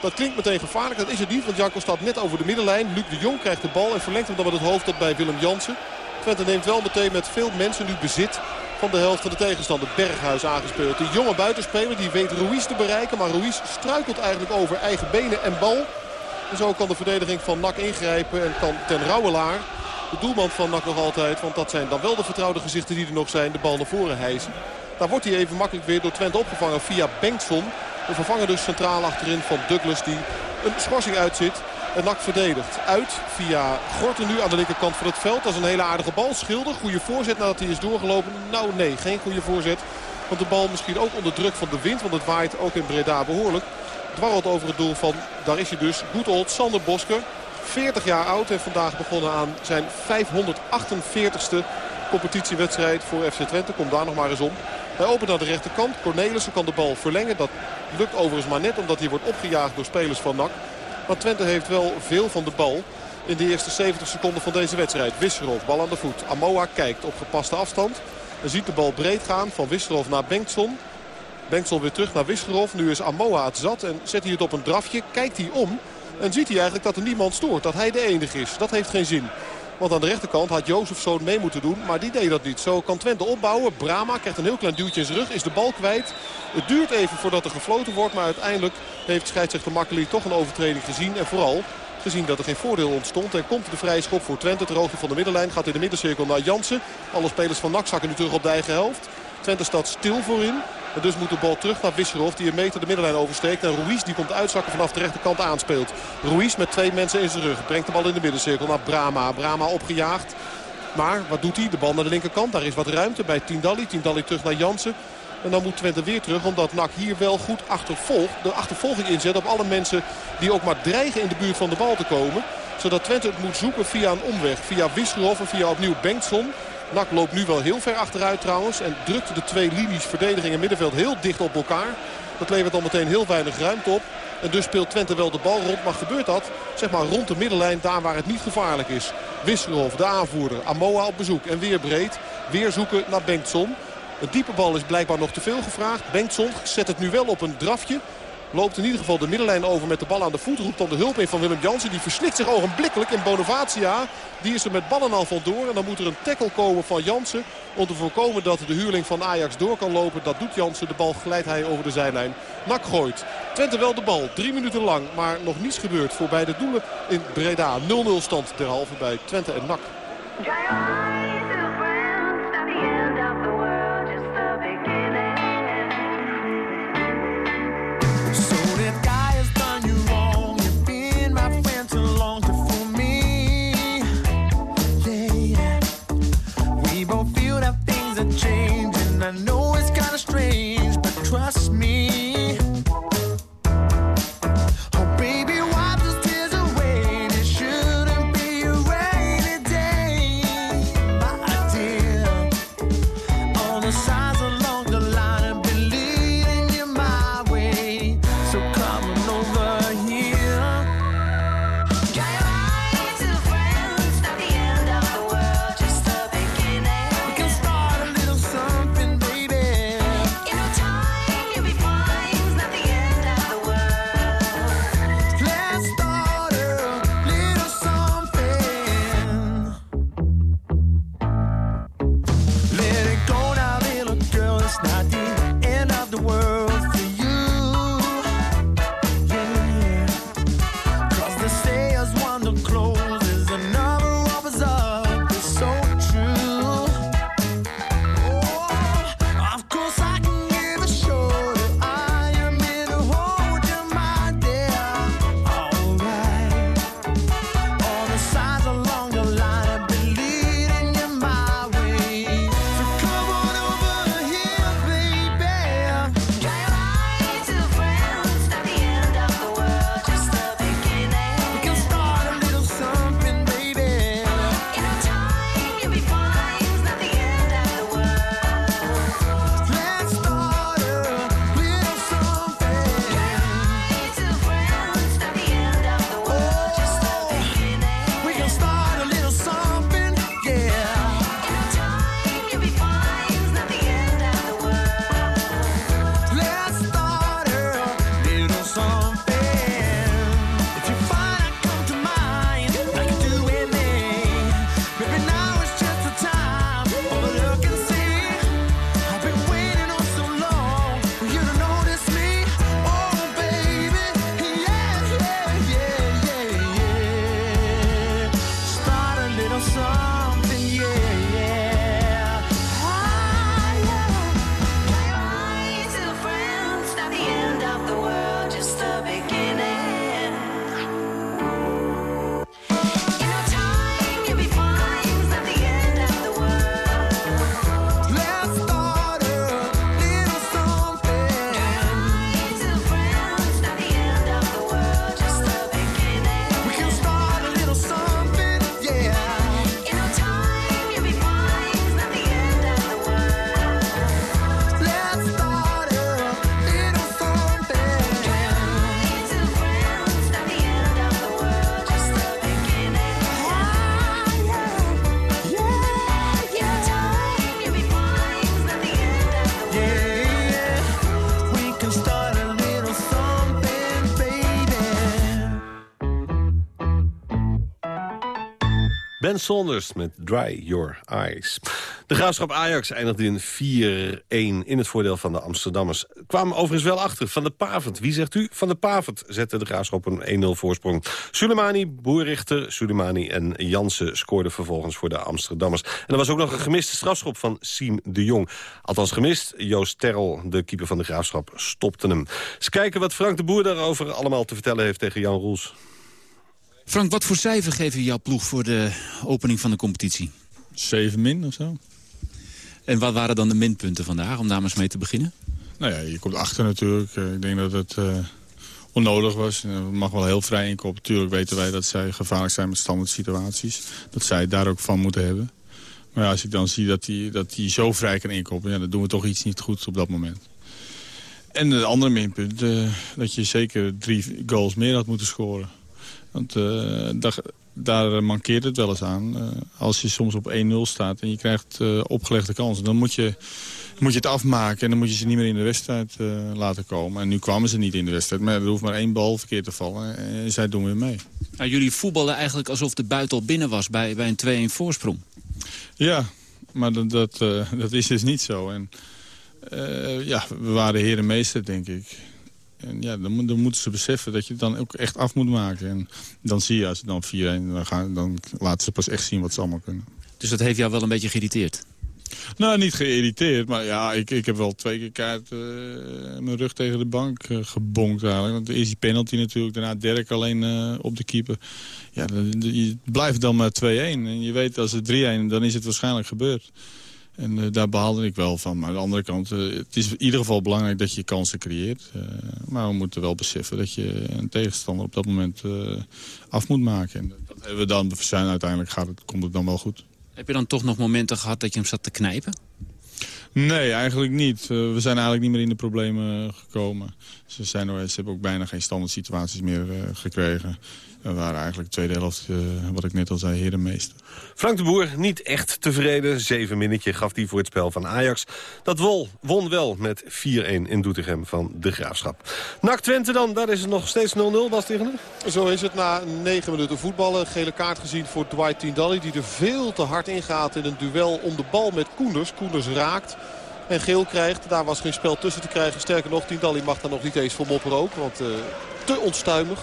Dat klinkt meteen gevaarlijk. Dat is het niet, want Janko staat net over de middenlijn. Luc de Jong krijgt de bal en verlengt hem dan met het hoofd tot bij Willem Jansen. Twente neemt wel meteen met veel mensen nu bezit van de helft van de tegenstander. Berghuis aangespeeld. De jonge buitenspeler die weet Ruiz te bereiken. Maar Ruiz struikelt eigenlijk over eigen benen en bal. En zo kan de verdediging van NAC ingrijpen en kan ten Rouwelaar, de doelman van NAC nog altijd, want dat zijn dan wel de vertrouwde gezichten die er nog zijn, de bal naar voren hijsen. Daar wordt hij even makkelijk weer door Twente opgevangen via Bengtson. De vervanger dus centraal achterin van Douglas die een schorsing uitzit. En NAC verdedigt uit via Gorten nu aan de linkerkant van het veld. Dat is een hele aardige bal. Schilder, goede voorzet nadat hij is doorgelopen. Nou nee, geen goede voorzet. Want de bal misschien ook onder druk van de wind. Want het waait ook in Breda behoorlijk. Dwarrelt over het doel van, daar is hij dus, old Sander Bosker. 40 jaar oud en vandaag begonnen aan zijn 548ste competitiewedstrijd voor FC Twente. Komt daar nog maar eens om. Hij opent aan de rechterkant. Cornelissen kan de bal verlengen. Dat lukt overigens maar net omdat hij wordt opgejaagd door spelers van NAC. Maar Twente heeft wel veel van de bal in de eerste 70 seconden van deze wedstrijd. Wisserov, bal aan de voet. Amoa kijkt op gepaste afstand. En ziet de bal breed gaan van Wisserov naar Bengtson. Bengtson weer terug naar Wisserov. Nu is Amoa het zat en zet hij het op een drafje. Kijkt hij om en ziet hij eigenlijk dat er niemand stoort. Dat hij de enige is. Dat heeft geen zin. Want aan de rechterkant had Jozefzoon mee moeten doen. Maar die deed dat niet. Zo kan Twente opbouwen. Brama krijgt een heel klein duwtje in zijn rug. Is de bal kwijt. Het duurt even voordat er gefloten wordt. Maar uiteindelijk heeft scheidsrechter Makkeli toch een overtreding gezien. En vooral gezien dat er geen voordeel ontstond. En komt de vrije schop voor Twente ter hoogte van de middenlijn. Gaat in de middencirkel naar Jansen. Alle spelers van NAC zakken nu terug op de eigen helft. Twente staat stil voorin. En dus moet de bal terug naar Wisserov die een meter de middenlijn oversteekt. En Ruiz die komt uitzakken vanaf de rechterkant aanspeelt. Ruiz met twee mensen in zijn rug. Brengt de bal in de middencirkel naar Brama. Brama opgejaagd. Maar wat doet hij? De bal naar de linkerkant. Daar is wat ruimte bij Tindalli. Tindalli terug naar Jansen. En dan moet Twente weer terug omdat NAC hier wel goed achtervolgt. De achtervolging inzet op alle mensen die ook maar dreigen in de buurt van de bal te komen. Zodat Twente het moet zoeken via een omweg. Via Wisselhoff en via opnieuw Bengtson. NAC loopt nu wel heel ver achteruit trouwens. En drukt de twee linies verdediging en middenveld heel dicht op elkaar. Dat levert al meteen heel weinig ruimte op. En dus speelt Twente wel de bal rond. Maar gebeurt dat zeg maar rond de middenlijn daar waar het niet gevaarlijk is. Wisselhoff, de aanvoerder. Amoa op bezoek. En weer breed. Weer zoeken naar Bengtson. Een diepe bal is blijkbaar nog te veel gevraagd. Bengtson zet het nu wel op een drafje. Loopt in ieder geval de middenlijn over met de bal aan de voet. Roept dan de hulp in van Willem Jansen. Die verslikt zich ogenblikkelijk in Bonavacia. Die is er met ballen al vandoor. En dan moet er een tackle komen van Jansen. Om te voorkomen dat de huurling van Ajax door kan lopen. Dat doet Jansen. De bal glijdt hij over de zijlijn. Nak gooit. Twente wel de bal. Drie minuten lang. Maar nog niets gebeurd voor beide doelen in Breda. 0-0 stand derhalve bij Twente en Nak. Saunders met Dry Your Eyes. De graafschap Ajax eindigde in 4-1 in het voordeel van de Amsterdammers. Kwamen overigens wel achter van de Pavent. Wie zegt u? Van de Pavent zette de graafschap een 1-0 voorsprong. Sulemani, Boerrichter, Sulemani en Jansen scoorden vervolgens voor de Amsterdammers. En er was ook nog een gemiste strafschop van Siem de Jong. Althans gemist, Joost Terrel, de keeper van de graafschap, stopte hem. Eens kijken wat Frank de Boer daarover allemaal te vertellen heeft tegen Jan Roels. Frank, wat voor cijfer geven jouw ploeg voor de opening van de competitie? 7 min of zo. En wat waren dan de minpunten vandaag, om daar maar eens mee te beginnen? Nou ja, je komt achter natuurlijk. Eh, Ik denk dat het eh, onnodig was. Eh, Het mag wel heel vrij inkopen. Natuurlijk weten wij dat zij gevaarlijk zijn met standaard situaties. Dat zij het daar ook van moeten hebben. Maar ja, als ik dan zie dat hij dat die zo vrij kan inkopen... Ja, dan doen we toch iets niet goed op dat moment. En de andere minpunt, eh, dat je zeker drie goals meer had moeten scoren. Want eh, daar, daar mankeert het wel eens aan. Eh, als je soms op 1-0 staat en je krijgt eh, opgelegde kansen... dan moet je, moet je het afmaken en dan moet je ze niet meer in de wedstrijd laten komen. En nu kwamen ze niet in de wedstrijd. Maar er hoeft maar één bal verkeerd te vallen en zij doen weer mee. Nou, jullie voetballen eigenlijk alsof de buit al binnen was bij, bij een 2-1 voorsprong. Ja, maar dat, dat, dat is dus niet zo. En, ja, we waren herenmeester, denk ik. En ja, dan, dan moeten ze beseffen dat je het dan ook echt af moet maken. En dan zie je, als het dan 4-1, dan, gaan, dan laten ze pas echt zien wat ze allemaal kunnen. Dus dat heeft jou wel een beetje geïrriteerd? Nou, niet geïrriteerd, maar ja, ik, ik heb wel twee keer kaart eh, mijn rug tegen de bank eh, gebonkt eigenlijk. Want eerst die penalty natuurlijk, daarna Dirk alleen eh, op de keeper. Ja, dan- je blijft dan maar 2-1. En je weet als het 3-1, dan is het waarschijnlijk gebeurd. En eh, daar behaalde ik wel van. Maar aan de andere kant, eh, het is in ieder geval belangrijk dat je kansen creëert. Eh, maar we moeten wel beseffen dat je een tegenstander op dat moment af moet maken. En dat hebben we dan zijn. Uiteindelijk gaat het, komt het dan wel goed. Heb je dan toch nog momenten gehad dat je hem zat te knijpen? Nee, eigenlijk niet. We zijn eigenlijk niet meer in de problemen gekomen. Ze, zijn, ze hebben ook bijna geen standaard situaties meer gekregen. We waren eigenlijk de tweede helft, eh, wat ik net al zei, herenmeester. Frank de Boer niet echt tevreden. Zeven minnetje gaf hij voor het spel van Ajax. Dat wol, won wel met 4-1 in Doetinchem van de Graafschap. NAC Twente dan, daar is het nog steeds 0-0, Bas Tegener? Zo is het na negen minuten voetballen. Gele kaart gezien voor Dwight Tindalli. Die er veel te hard ingaat in een duel om de bal met Koenders. Koenders raakt en geel krijgt. Daar was geen spel tussen te krijgen. Sterker nog, Tindalli mag daar nog niet eens voor mopperen ook. Want eh, te onstuimig.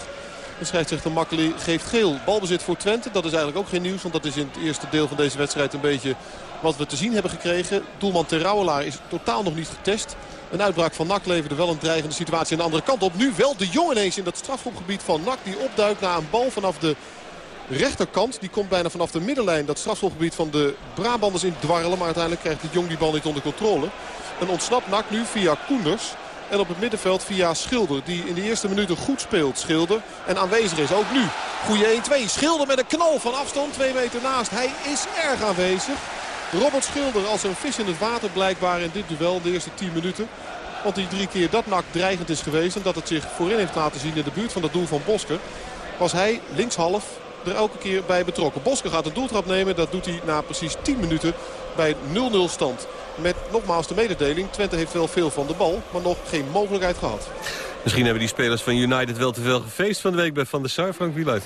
De scheidsrechter Makkeli geeft geel. Balbezit voor Twente. Dat is eigenlijk ook geen nieuws. Want dat is in het eerste deel van deze wedstrijd een beetje wat we te zien hebben gekregen. Doelman Terouwelaar is totaal nog niet getest. Een uitbraak van NAC leverde wel een dreigende situatie aan de andere kant op. Nu wel de Jong ineens in dat strafschopgebied van NAC. Die opduikt na een bal vanaf de rechterkant. Die komt bijna vanaf de middenlijn dat strafschopgebied van de Brabanders in dwarrelen. Maar uiteindelijk krijgt de Jong die bal niet onder controle. En ontsnapt NAC nu via Koenders. En op het middenveld via Schilder. Die in de eerste minuten goed speelt. Schilder. En aanwezig is. Ook nu. Goeie 1-2. Schilder met een knal van afstand. Twee meter naast. Hij is erg aanwezig. Robert Schilder als een vis in het water blijkbaar in dit duel. De eerste 10 minuten. Want die drie keer dat NAC dreigend is geweest. En dat het zich voorin heeft laten zien in de buurt van het doel van Bosker. Was hij linkshalf er elke keer bij betrokken. Bosker gaat een doeltrap nemen. Dat doet hij na precies 10 minuten bij 0-0 stand. Met nogmaals de mededeling. Twente heeft wel veel van de bal. Maar nog geen mogelijkheid gehad. Misschien hebben die spelers van United wel te veel gefeest van de week bij Van der Sar, Frank Wieluid.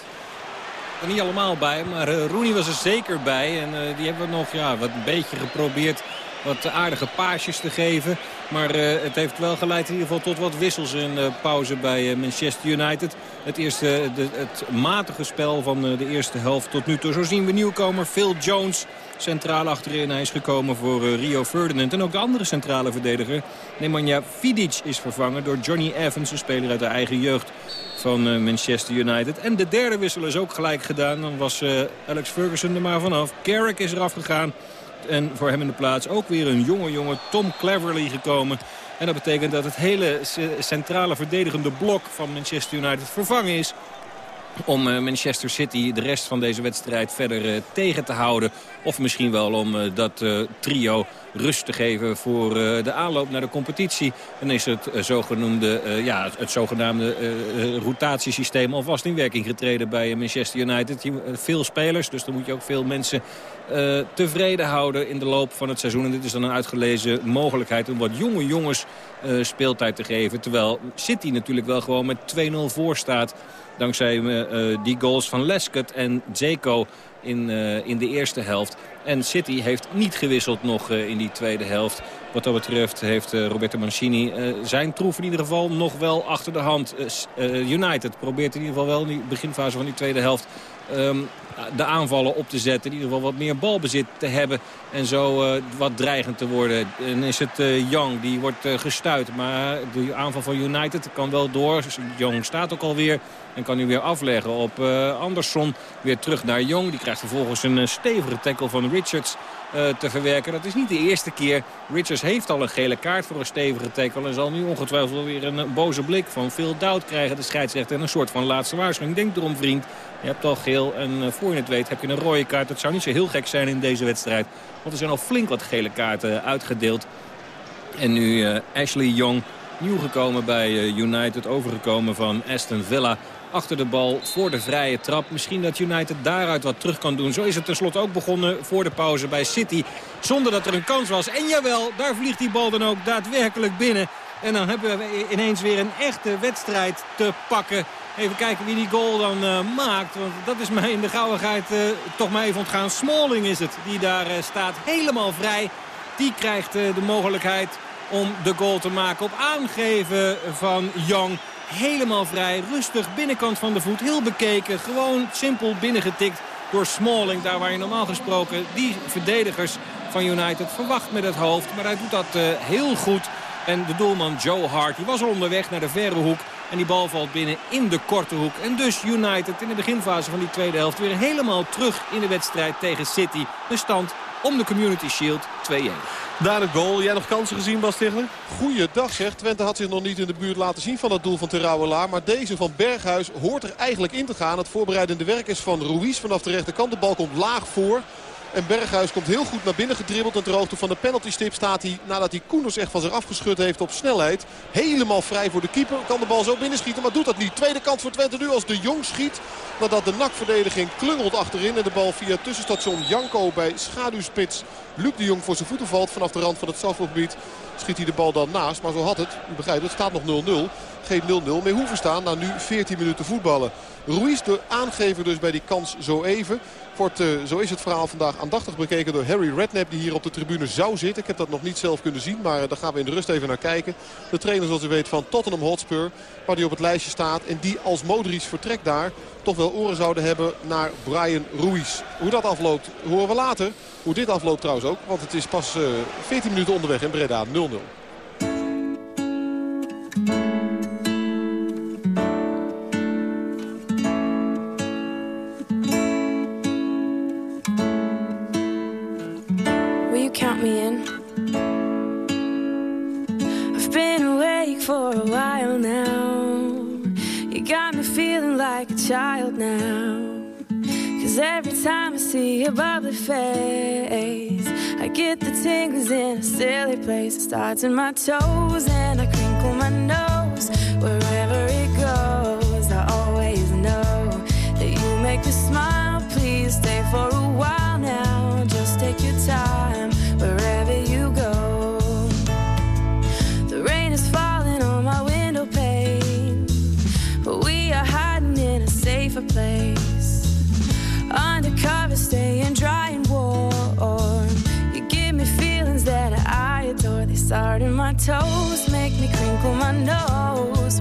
er niet allemaal bij, maar eh, Rooney was er zeker bij. En eh, die hebben we nog ja, wat een beetje geprobeerd wat aardige paasjes te geven. Maar eh, het heeft wel geleid in ieder geval tot wat wissels in de pauze bij eh, Manchester United. Het, eerste, de, het matige spel van eh, de eerste helft tot nu toe. Zo zien we nieuwkomer Phil Jones centraal achterin. Hij is gekomen voor eh, Rio Ferdinand. En ook de andere centrale verdediger, Nemanja Vidic, is vervangen door Johnny Evans. Een speler uit de eigen jeugd van eh, Manchester United. En de derde wissel is ook gelijk gedaan. Dan was eh, Alex Ferguson er maar vanaf. Carrick is eraf gegaan. En voor hem in de plaats ook weer een jonge jonge Tom Cleverley gekomen. En dat betekent dat het hele centrale verdedigende blok van Manchester United vervangen is om uh, Manchester City de rest van deze wedstrijd verder uh, tegen te houden. Of misschien wel om uh, dat trio rust te geven voor de aanloop naar de competitie. Dan is het zogenoemde, ja, het zogenaamde rotatiesysteem alvast in werking getreden bij Manchester United. Veel spelers, dus dan moet je ook veel mensen tevreden houden in de loop van het seizoen. En dit is dan een uitgelezen mogelijkheid om wat jonge jongens speeltijd te geven. Terwijl City natuurlijk wel gewoon met 2-0 voor staat. Dankzij uh, die goals van Lescott en Zeko in, uh, in de eerste helft. En City heeft niet gewisseld nog in die tweede helft. Wat dat betreft heeft Roberto Mancini zijn troef in ieder geval nog wel achter de hand. United probeert in ieder geval wel in de beginfase van die tweede helft... Um, de aanvallen op te zetten. In ieder geval wat meer balbezit te hebben. En zo wat dreigend te worden. En is het uh, Young die wordt uh, gestuurd. Maar de aanval van United kan wel door. Young staat ook alweer. En kan nu weer afleggen op Anderson. Weer terug naar Young. Die krijgt vervolgens een eh, stevige tackle van Richards eh, te verwerken. Dat is niet de eerste keer. Richards heeft al een gele kaart voor een stevige tackle. En zal nu ongetwijfeld weer een eh, boze blik van Phil Dowd krijgen. De scheidsrechter en een soort van laatste waarschuwing. Denk erom vriend, je hebt al geel en uh, voor je het weet heb je een rode kaart. Dat zou niet zo heel gek zijn in deze wedstrijd. Want er zijn al flink wat gele kaarten uitgedeeld. En nu Ashley Young, nieuw gekomen bij United, overgekomen van Aston Villa. Achter de bal voor de vrije trap. Misschien dat United daaruit wat terug kan doen. Zo is het tenslotte ook begonnen voor de pauze bij City. Zonder dat er een kans was. En jawel, daar vliegt die bal dan ook daadwerkelijk binnen. En dan hebben we ineens weer een echte wedstrijd te pakken. Even kijken wie die goal dan uh, maakt. Want dat is mij in de gauwigheid uh, toch maar even ontgaan. Smalling is het die daar uh, staat. Helemaal vrij. Die krijgt de mogelijkheid om de goal te maken op aangeven van Young. Helemaal vrij, rustig, binnenkant van de voet, heel bekeken. Gewoon simpel binnengetikt door Smalling. Daar waar je normaal gesproken die verdedigers van United verwacht met het hoofd. Maar hij doet dat uh, heel goed. En de doelman Joe Hart die was al onderweg naar de verre hoek. En die bal valt binnen in de korte hoek. En dus United in de beginfase van die tweede helft weer helemaal terug in de wedstrijd tegen City. De stand om de Community Shield 2-1. Daar een goal. Jij nog kansen gezien, Bas Stigler? Goeiedag zeg. Twente had zich nog niet in de buurt laten zien van dat doel van Terrouwelaar. Maar deze van Berghuis hoort er eigenlijk in te gaan. Het voorbereidende werk is van Ruiz vanaf de rechterkant. De bal komt laag voor. En Berghuis komt heel goed naar binnen gedribbeld. En ter hoogte van de penaltystip staat hij, nadat hij Koenders echt van zich afgeschud heeft op snelheid. Helemaal vrij voor de keeper. Kan de bal zo binnenschieten, maar doet dat niet. Tweede kant voor Twente nu als de Jong schiet. Nadat de nakverdediging klungelt achterin. En de bal via tussenstation Janko bij schaduwspits Luc de Jong voor zijn voeten valt. Vanaf de rand van het strafgebied schiet hij de bal dan naast. Maar zo had het, u begrijpt het, staat nog 0-0. Geen 0-0 mee hoeven staan na nu 14 minuten voetballen. Ruiz de aangever dus bij die kans zo even. Wordt, uh, zo is het verhaal vandaag aandachtig bekeken door Harry Redknapp die hier op de tribune zou zitten. Ik heb dat nog niet zelf kunnen zien, maar uh, daar gaan we in de rust even naar kijken. De trainer zoals u weet van Tottenham Hotspur, waar die op het lijstje staat. En die als Modric vertrekt daar toch wel oren zouden hebben naar Brian Ruiz. Hoe dat afloopt horen we later. Hoe dit afloopt trouwens ook, want het is pas uh, 14 minuten onderweg in Breda 0-0. Count me in. I've been awake for a while now. You got me feeling like a child now. Cause every time I see your bubbly face, I get the tingles in a silly place. It starts in my toes and I crinkle my nose. Wherever my toes, make me crinkle my nose.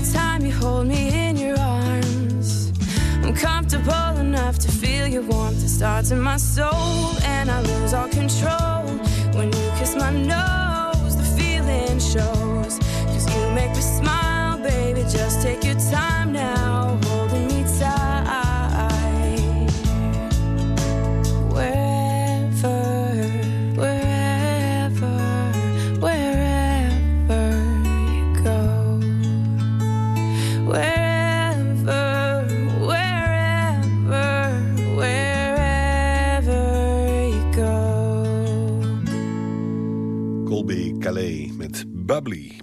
Every time you hold me in your arms, I'm comfortable enough to feel your warmth. It starts in my soul, and I lose all control. When you kiss my nose, the feeling shows. Cause you make me smile, baby. Just take your time now, Bubbly.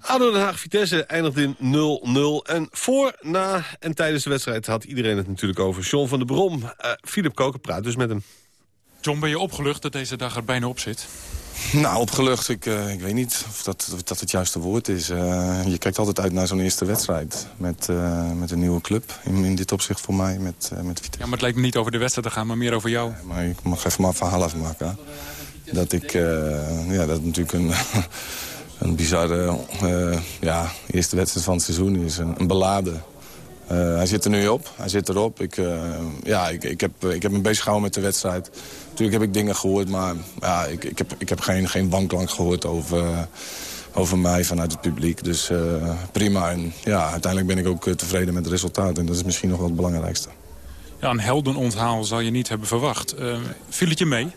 ADO Den Haag Vitesse eindigt in 0-0. En voor, na en tijdens de wedstrijd had iedereen het natuurlijk over. John van der Brom, uh, Philip Koken praat dus met hem. John, ben je opgelucht dat deze dag er bijna op zit? Nou, opgelucht. Ik, uh, ik weet niet of dat, of dat het juiste woord is. Uh, je kijkt altijd uit naar zo'n eerste wedstrijd. Met, uh, met een nieuwe club. In, in, dit opzicht voor mij met, met Vitesse. Ja, maar het lijkt me niet over de wedstrijd te gaan, maar meer over jou. Ja, maar ik mag even mijn verhaal afmaken. Dat ik... ja, dat natuurlijk een... <laughs> een bizarre ja, eerste wedstrijd van het seizoen is. Een, een beladen. Uh, hij zit er nu op. Hij zit erop. Ik, uh, ja, ik, ik, heb, ik heb me bezig gehouden met de wedstrijd. Natuurlijk heb ik dingen gehoord, maar ja, ik, ik heb, ik heb geen, geen wanklank gehoord over, over mij vanuit het publiek. Dus prima. En ja, uiteindelijk ben ik ook tevreden met het resultaat. En dat is misschien nog wel het belangrijkste. Ja, een heldenonthaal zou je niet hebben verwacht. viel het je mee?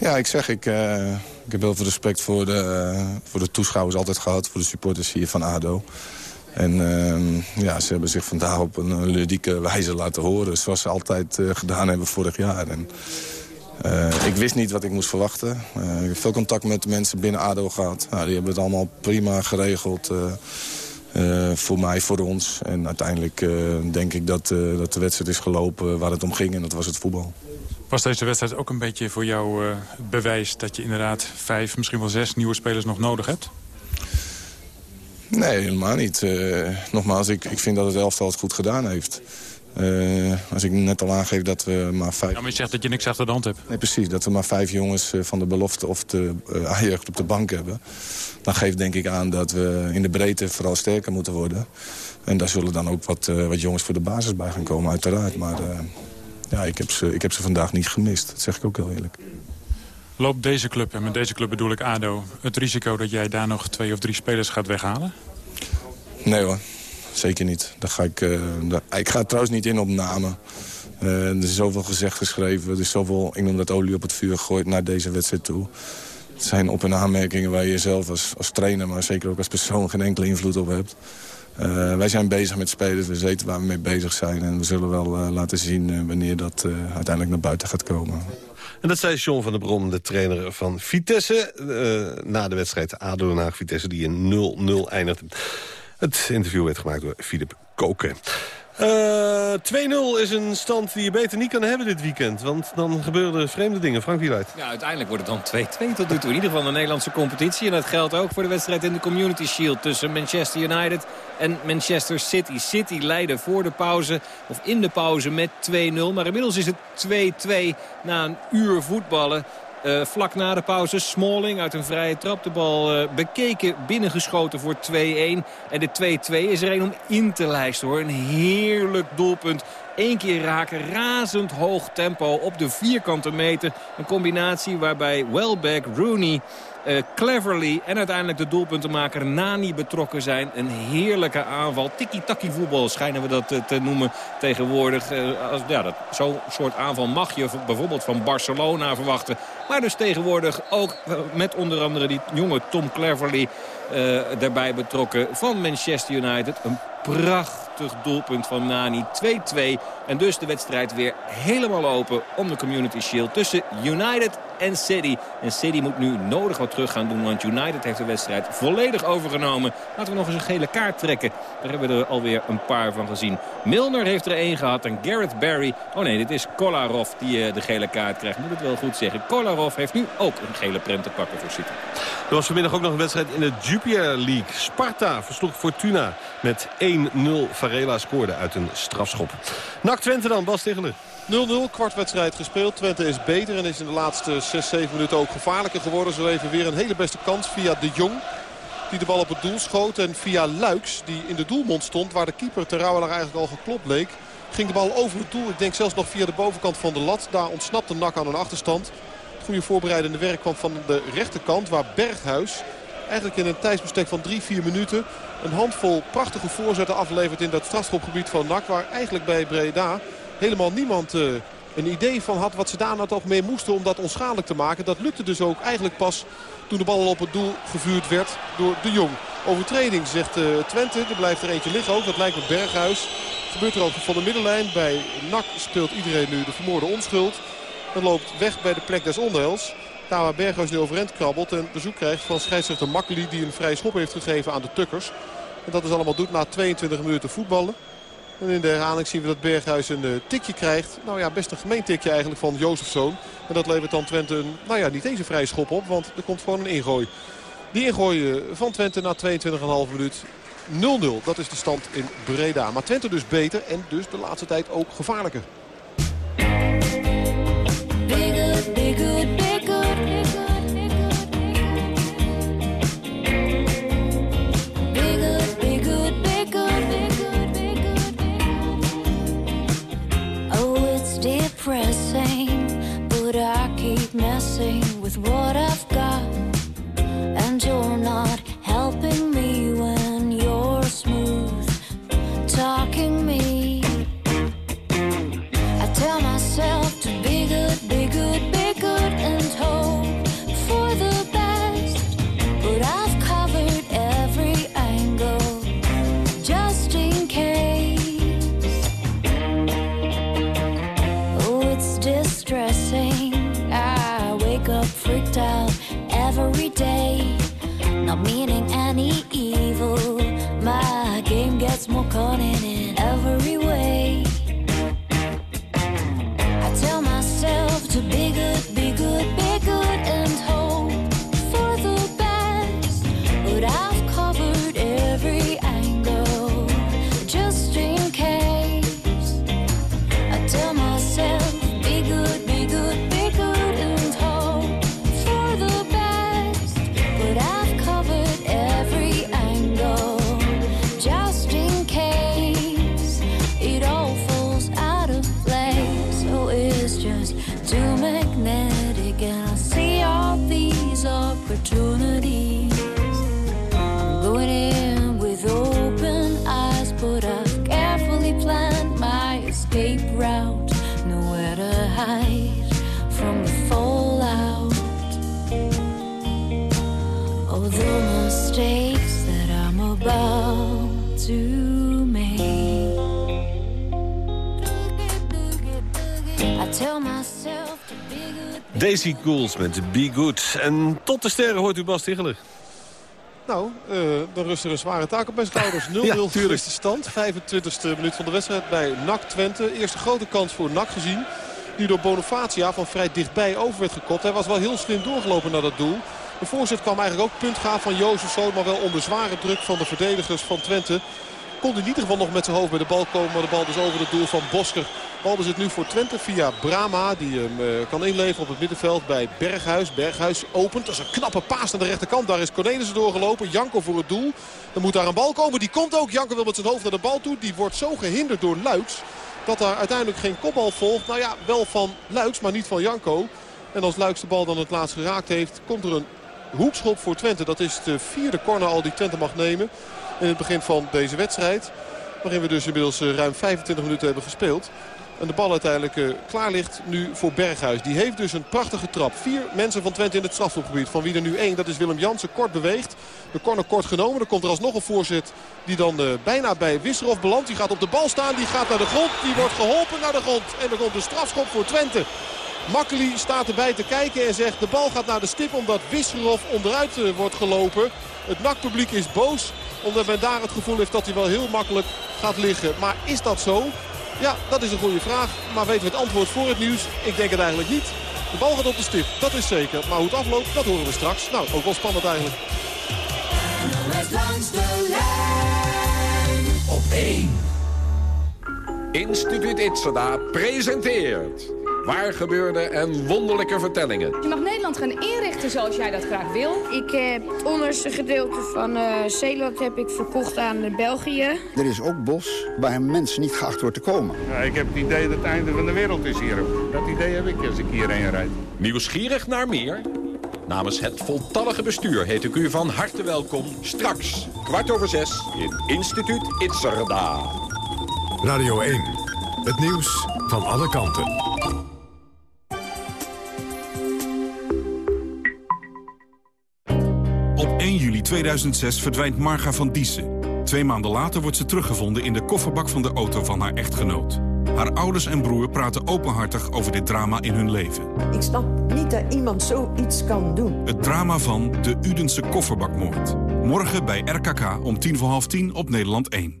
Ja, ik zeg, ik, ik heb heel veel respect voor de, voor de toeschouwers altijd gehad. Voor de supporters hier van ADO. En uh, ja, ze hebben zich vandaag op een ludieke wijze laten horen. Zoals ze altijd uh, gedaan hebben vorig jaar. En, ik wist niet wat ik moest verwachten. ik heb veel contact met mensen binnen ADO gehad. Nou, die hebben het allemaal prima geregeld. voor mij, voor ons. En uiteindelijk denk ik dat, dat de wedstrijd is gelopen waar het om ging. En dat was het voetbal. Was deze wedstrijd ook een beetje voor jou bewijs... dat je inderdaad vijf, misschien wel zes nieuwe spelers nog nodig hebt? Nee, helemaal niet. Uh, nogmaals, ik, ik vind dat het elftal het goed gedaan heeft. Uh, als ik net al aangeef dat we maar vijf... Ja, maar je zegt dat je niks achter de hand hebt. Nee, precies. Dat we maar vijf jongens van de belofte of de uh, A-jeugd op de bank hebben. Dan geeft denk ik aan dat we in de breedte vooral sterker moeten worden. En daar zullen dan ook wat, wat jongens voor de basis bij gaan komen, uiteraard. Maar ja, ik heb, ze, ik heb ze vandaag niet gemist. Dat zeg ik ook heel eerlijk. Loopt deze club, en met deze club bedoel ik ADO... het risico dat jij daar nog twee of drie spelers gaat weghalen? Nee hoor, zeker niet. Daar ga ik, uh, daar, ik ga trouwens niet in op namen. Uh, er is zoveel gezegd geschreven. Er is zoveel, ik noem dat olie op het vuur gegooid naar deze wedstrijd toe. Het zijn op- en aanmerkingen waar je zelf als, als trainer... maar zeker ook als persoon geen enkele invloed op hebt. Uh, wij zijn bezig met spelers, we weten waar we mee bezig zijn... en we zullen wel laten zien wanneer dat uiteindelijk naar buiten gaat komen. En dat zei John van der Brom, de trainer van Vitesse. Na de wedstrijd ADO Den Haag Vitesse die in 0-0 eindigde. Het interview werd gemaakt door Filip Koken. Uh, 2-0 is een stand die je beter niet kan hebben dit weekend. Want dan gebeuren vreemde dingen. Frank Wieluid. Ja, uiteindelijk wordt het dan 2-2 tot nu toe. In ieder geval de Nederlandse competitie. En dat geldt ook voor de wedstrijd in de Community Shield... tussen Manchester United en Manchester City. City leidde voor de pauze, of in de pauze, met 2-0. Maar inmiddels is het 2-2 na een uur voetballen. Uh, vlak na de pauze Smalling uit een vrije trap. De bal uh, bekeken, binnengeschoten voor 2-1. En de 2-2 is er een om in te lijsten hoor. Een heerlijk doelpunt. Eén keer raken, razend hoog tempo op de vierkante meter. Een combinatie waarbij Welbeck, Rooney... Uh, cleverly en uiteindelijk de doelpuntenmaker Nani betrokken zijn. Een heerlijke aanval. Tiki-taki voetbal schijnen we dat uh, te noemen tegenwoordig. Uh, als, ja, Zo'n soort aanval mag je bijvoorbeeld van Barcelona verwachten. Maar dus tegenwoordig ook met onder andere die jonge Tom Cleverly daarbij betrokken van Manchester United. Een prachtig doelpunt van Nani. 2-2. En dus de wedstrijd weer helemaal open om de Community Shield tussen United en City. En City moet nu nodig wat terug gaan doen. Want United heeft de wedstrijd volledig overgenomen. Laten we nog eens een gele kaart trekken. Daar hebben we er alweer een paar van gezien. Milner heeft er één gehad. En Gareth Barry. Oh nee, dit is Kolarov die uh, de gele kaart krijgt. Moet het wel goed zeggen. Kolarov heeft nu ook een gele prem te pakken voor City. Er was vanmiddag ook nog een wedstrijd in de Jupiler League. Sparta versloeg Fortuna met 1-0. Varela scoorde uit een strafschop. NAC Twente dan, Bas Tegeler. 0-0, kwartwedstrijd gespeeld. Twente is beter en is in de laatste 6, 7 minuten ook gevaarlijker geworden. Zo even weer een hele beste kans via De Jong. Die de bal op het doel schoot. En via Luiks, die in de doelmond stond. Waar de keeper Terouwelaar eigenlijk al geklopt leek. Ging de bal over het doel. Ik denk zelfs nog via de bovenkant van de lat. Daar ontsnapte Nak aan een achterstand. Het goede voorbereidende werk kwam van de rechterkant. Waar Berghuis eigenlijk in een tijdsbestek van 3-4 minuten... een handvol prachtige voorzetten aflevert in dat strafschopgebied van NAC. Waar eigenlijk bij Breda helemaal niemand uh, een idee van had wat ze daar nou toch mee moesten om dat onschadelijk te maken. Dat lukte dus ook eigenlijk pas toen de bal al op het doel gevuurd werd door de Jong. Overtreding zegt uh, Twente. Er blijft er eentje liggen ook. Dat lijkt op Berghuis. Gebeurt er ook van de middenlijn. Bij NAC speelt iedereen nu de vermoorde onschuld. En loopt weg bij de plek des onheils. Daar waar Berghuis nu overeind krabbelt en bezoek krijgt van scheidsrechter Makkeli... die een vrije schop heeft gegeven aan de Tukkers. En dat is allemaal doet na 22 minuten voetballen. En in de herhaling zien we dat Berghuis een uh, tikje krijgt. Nou ja, best een gemeen tikje eigenlijk van Jozefzoon. En dat levert dan Twente een, nou ja, niet eens een vrije schop op. Want er komt gewoon een ingooi. Die ingooi van Twente na 22,5 minuut 0-0. Dat is de stand in Breda. Maar Twente dus beter en dus de laatste tijd ook gevaarlijker. enjoy Daisy Cools met Be Good. En tot de sterren hoort u Bas Ticheler. Nou, eh, dan rust er een zware taak op mijn schouders. 0-0 <laughs> Ja, de stand. 25e minuut van de wedstrijd bij NAC Twente. Eerste grote kans voor NAC gezien. Die door Bonifacia van vrij dichtbij over werd gekopt. Hij was wel heel slim doorgelopen naar dat doel. De voorzet kwam eigenlijk ook puntgaaf van Jozefzoon. Maar wel onder zware druk van de verdedigers van Twente. Kon hij in ieder geval nog met zijn hoofd bij de bal komen. Maar de bal dus over het doel van Bosker. Bal bezit nu voor Twente via Brama. Die hem eh, kan inleveren op het middenveld bij Berghuis. Berghuis opent. Dat is een knappe paas naar de rechterkant. Daar is Cornelissen doorgelopen. Janko voor het doel. Dan moet daar een bal komen. Die komt ook. Janko wil met zijn hoofd naar de bal toe. Die wordt zo gehinderd door Luiks. Dat daar uiteindelijk geen kopbal volgt. Nou ja, wel van Luiks, maar niet van Janko. En als Luiks de bal dan het laatst geraakt heeft... komt er een hoekschop voor Twente. Dat is de vierde corner al die Twente mag nemen. In het begin van deze wedstrijd. Waarin we dus inmiddels eh, ruim 25 minuten hebben gespeeld. En de bal uiteindelijk eh, klaar ligt nu voor Berghuis. Die heeft dus een prachtige trap. Vier mensen van Twente in het strafschopgebied. Van wie er nu één, dat is Willem Jansen, kort beweegt. De corner kort genomen. Dan komt er alsnog een voorzet die dan eh, bijna bij Wisserov belandt. Die gaat op de bal staan, die gaat naar de grond. Die wordt geholpen naar de grond. En er komt een strafschop voor Twente. Makkeli staat erbij te kijken en zegt de bal gaat naar de stip omdat Wisserov onderuit wordt gelopen. Het NAC-publiek is boos omdat men daar het gevoel heeft dat hij wel heel makkelijk gaat liggen. Maar is dat zo? Ja, dat is een goede vraag. Maar weten we het antwoord voor het nieuws? Ik denk het eigenlijk niet. De bal gaat op de stip, dat is zeker. Maar hoe het afloopt, dat horen we straks. Nou, ook wel spannend eigenlijk. NOS langs de lijn op 1. Instituut Itzada presenteert Waar gebeurde en wonderlijke vertellingen. Je mag Nederland gaan inrichten zoals jij dat graag wil. Ik heb het onderste gedeelte van eh Zeeland heb ik verkocht aan eh, België. Er is ook bos waar een mens niet geacht wordt te komen. Ja, ik heb het idee dat het einde van de wereld is hier. Dat idee heb ik als ik hierheen rijd. Nieuwsgierig naar meer? Namens het voltallige bestuur heet ik u van harte welkom. Straks, kwart over zes, in Instituut Itzerda. Radio 1. Het nieuws van alle kanten. 1 juli 2006 verdwijnt Marga van Diessen. Twee maanden later wordt ze teruggevonden in de kofferbak van de auto van haar echtgenoot. Haar ouders en broer praten openhartig over dit drama in hun leven. Ik snap niet dat iemand zoiets kan doen. Het drama van de Udense kofferbakmoord. Morgen bij RKK om tien voor half tien op Nederland 1.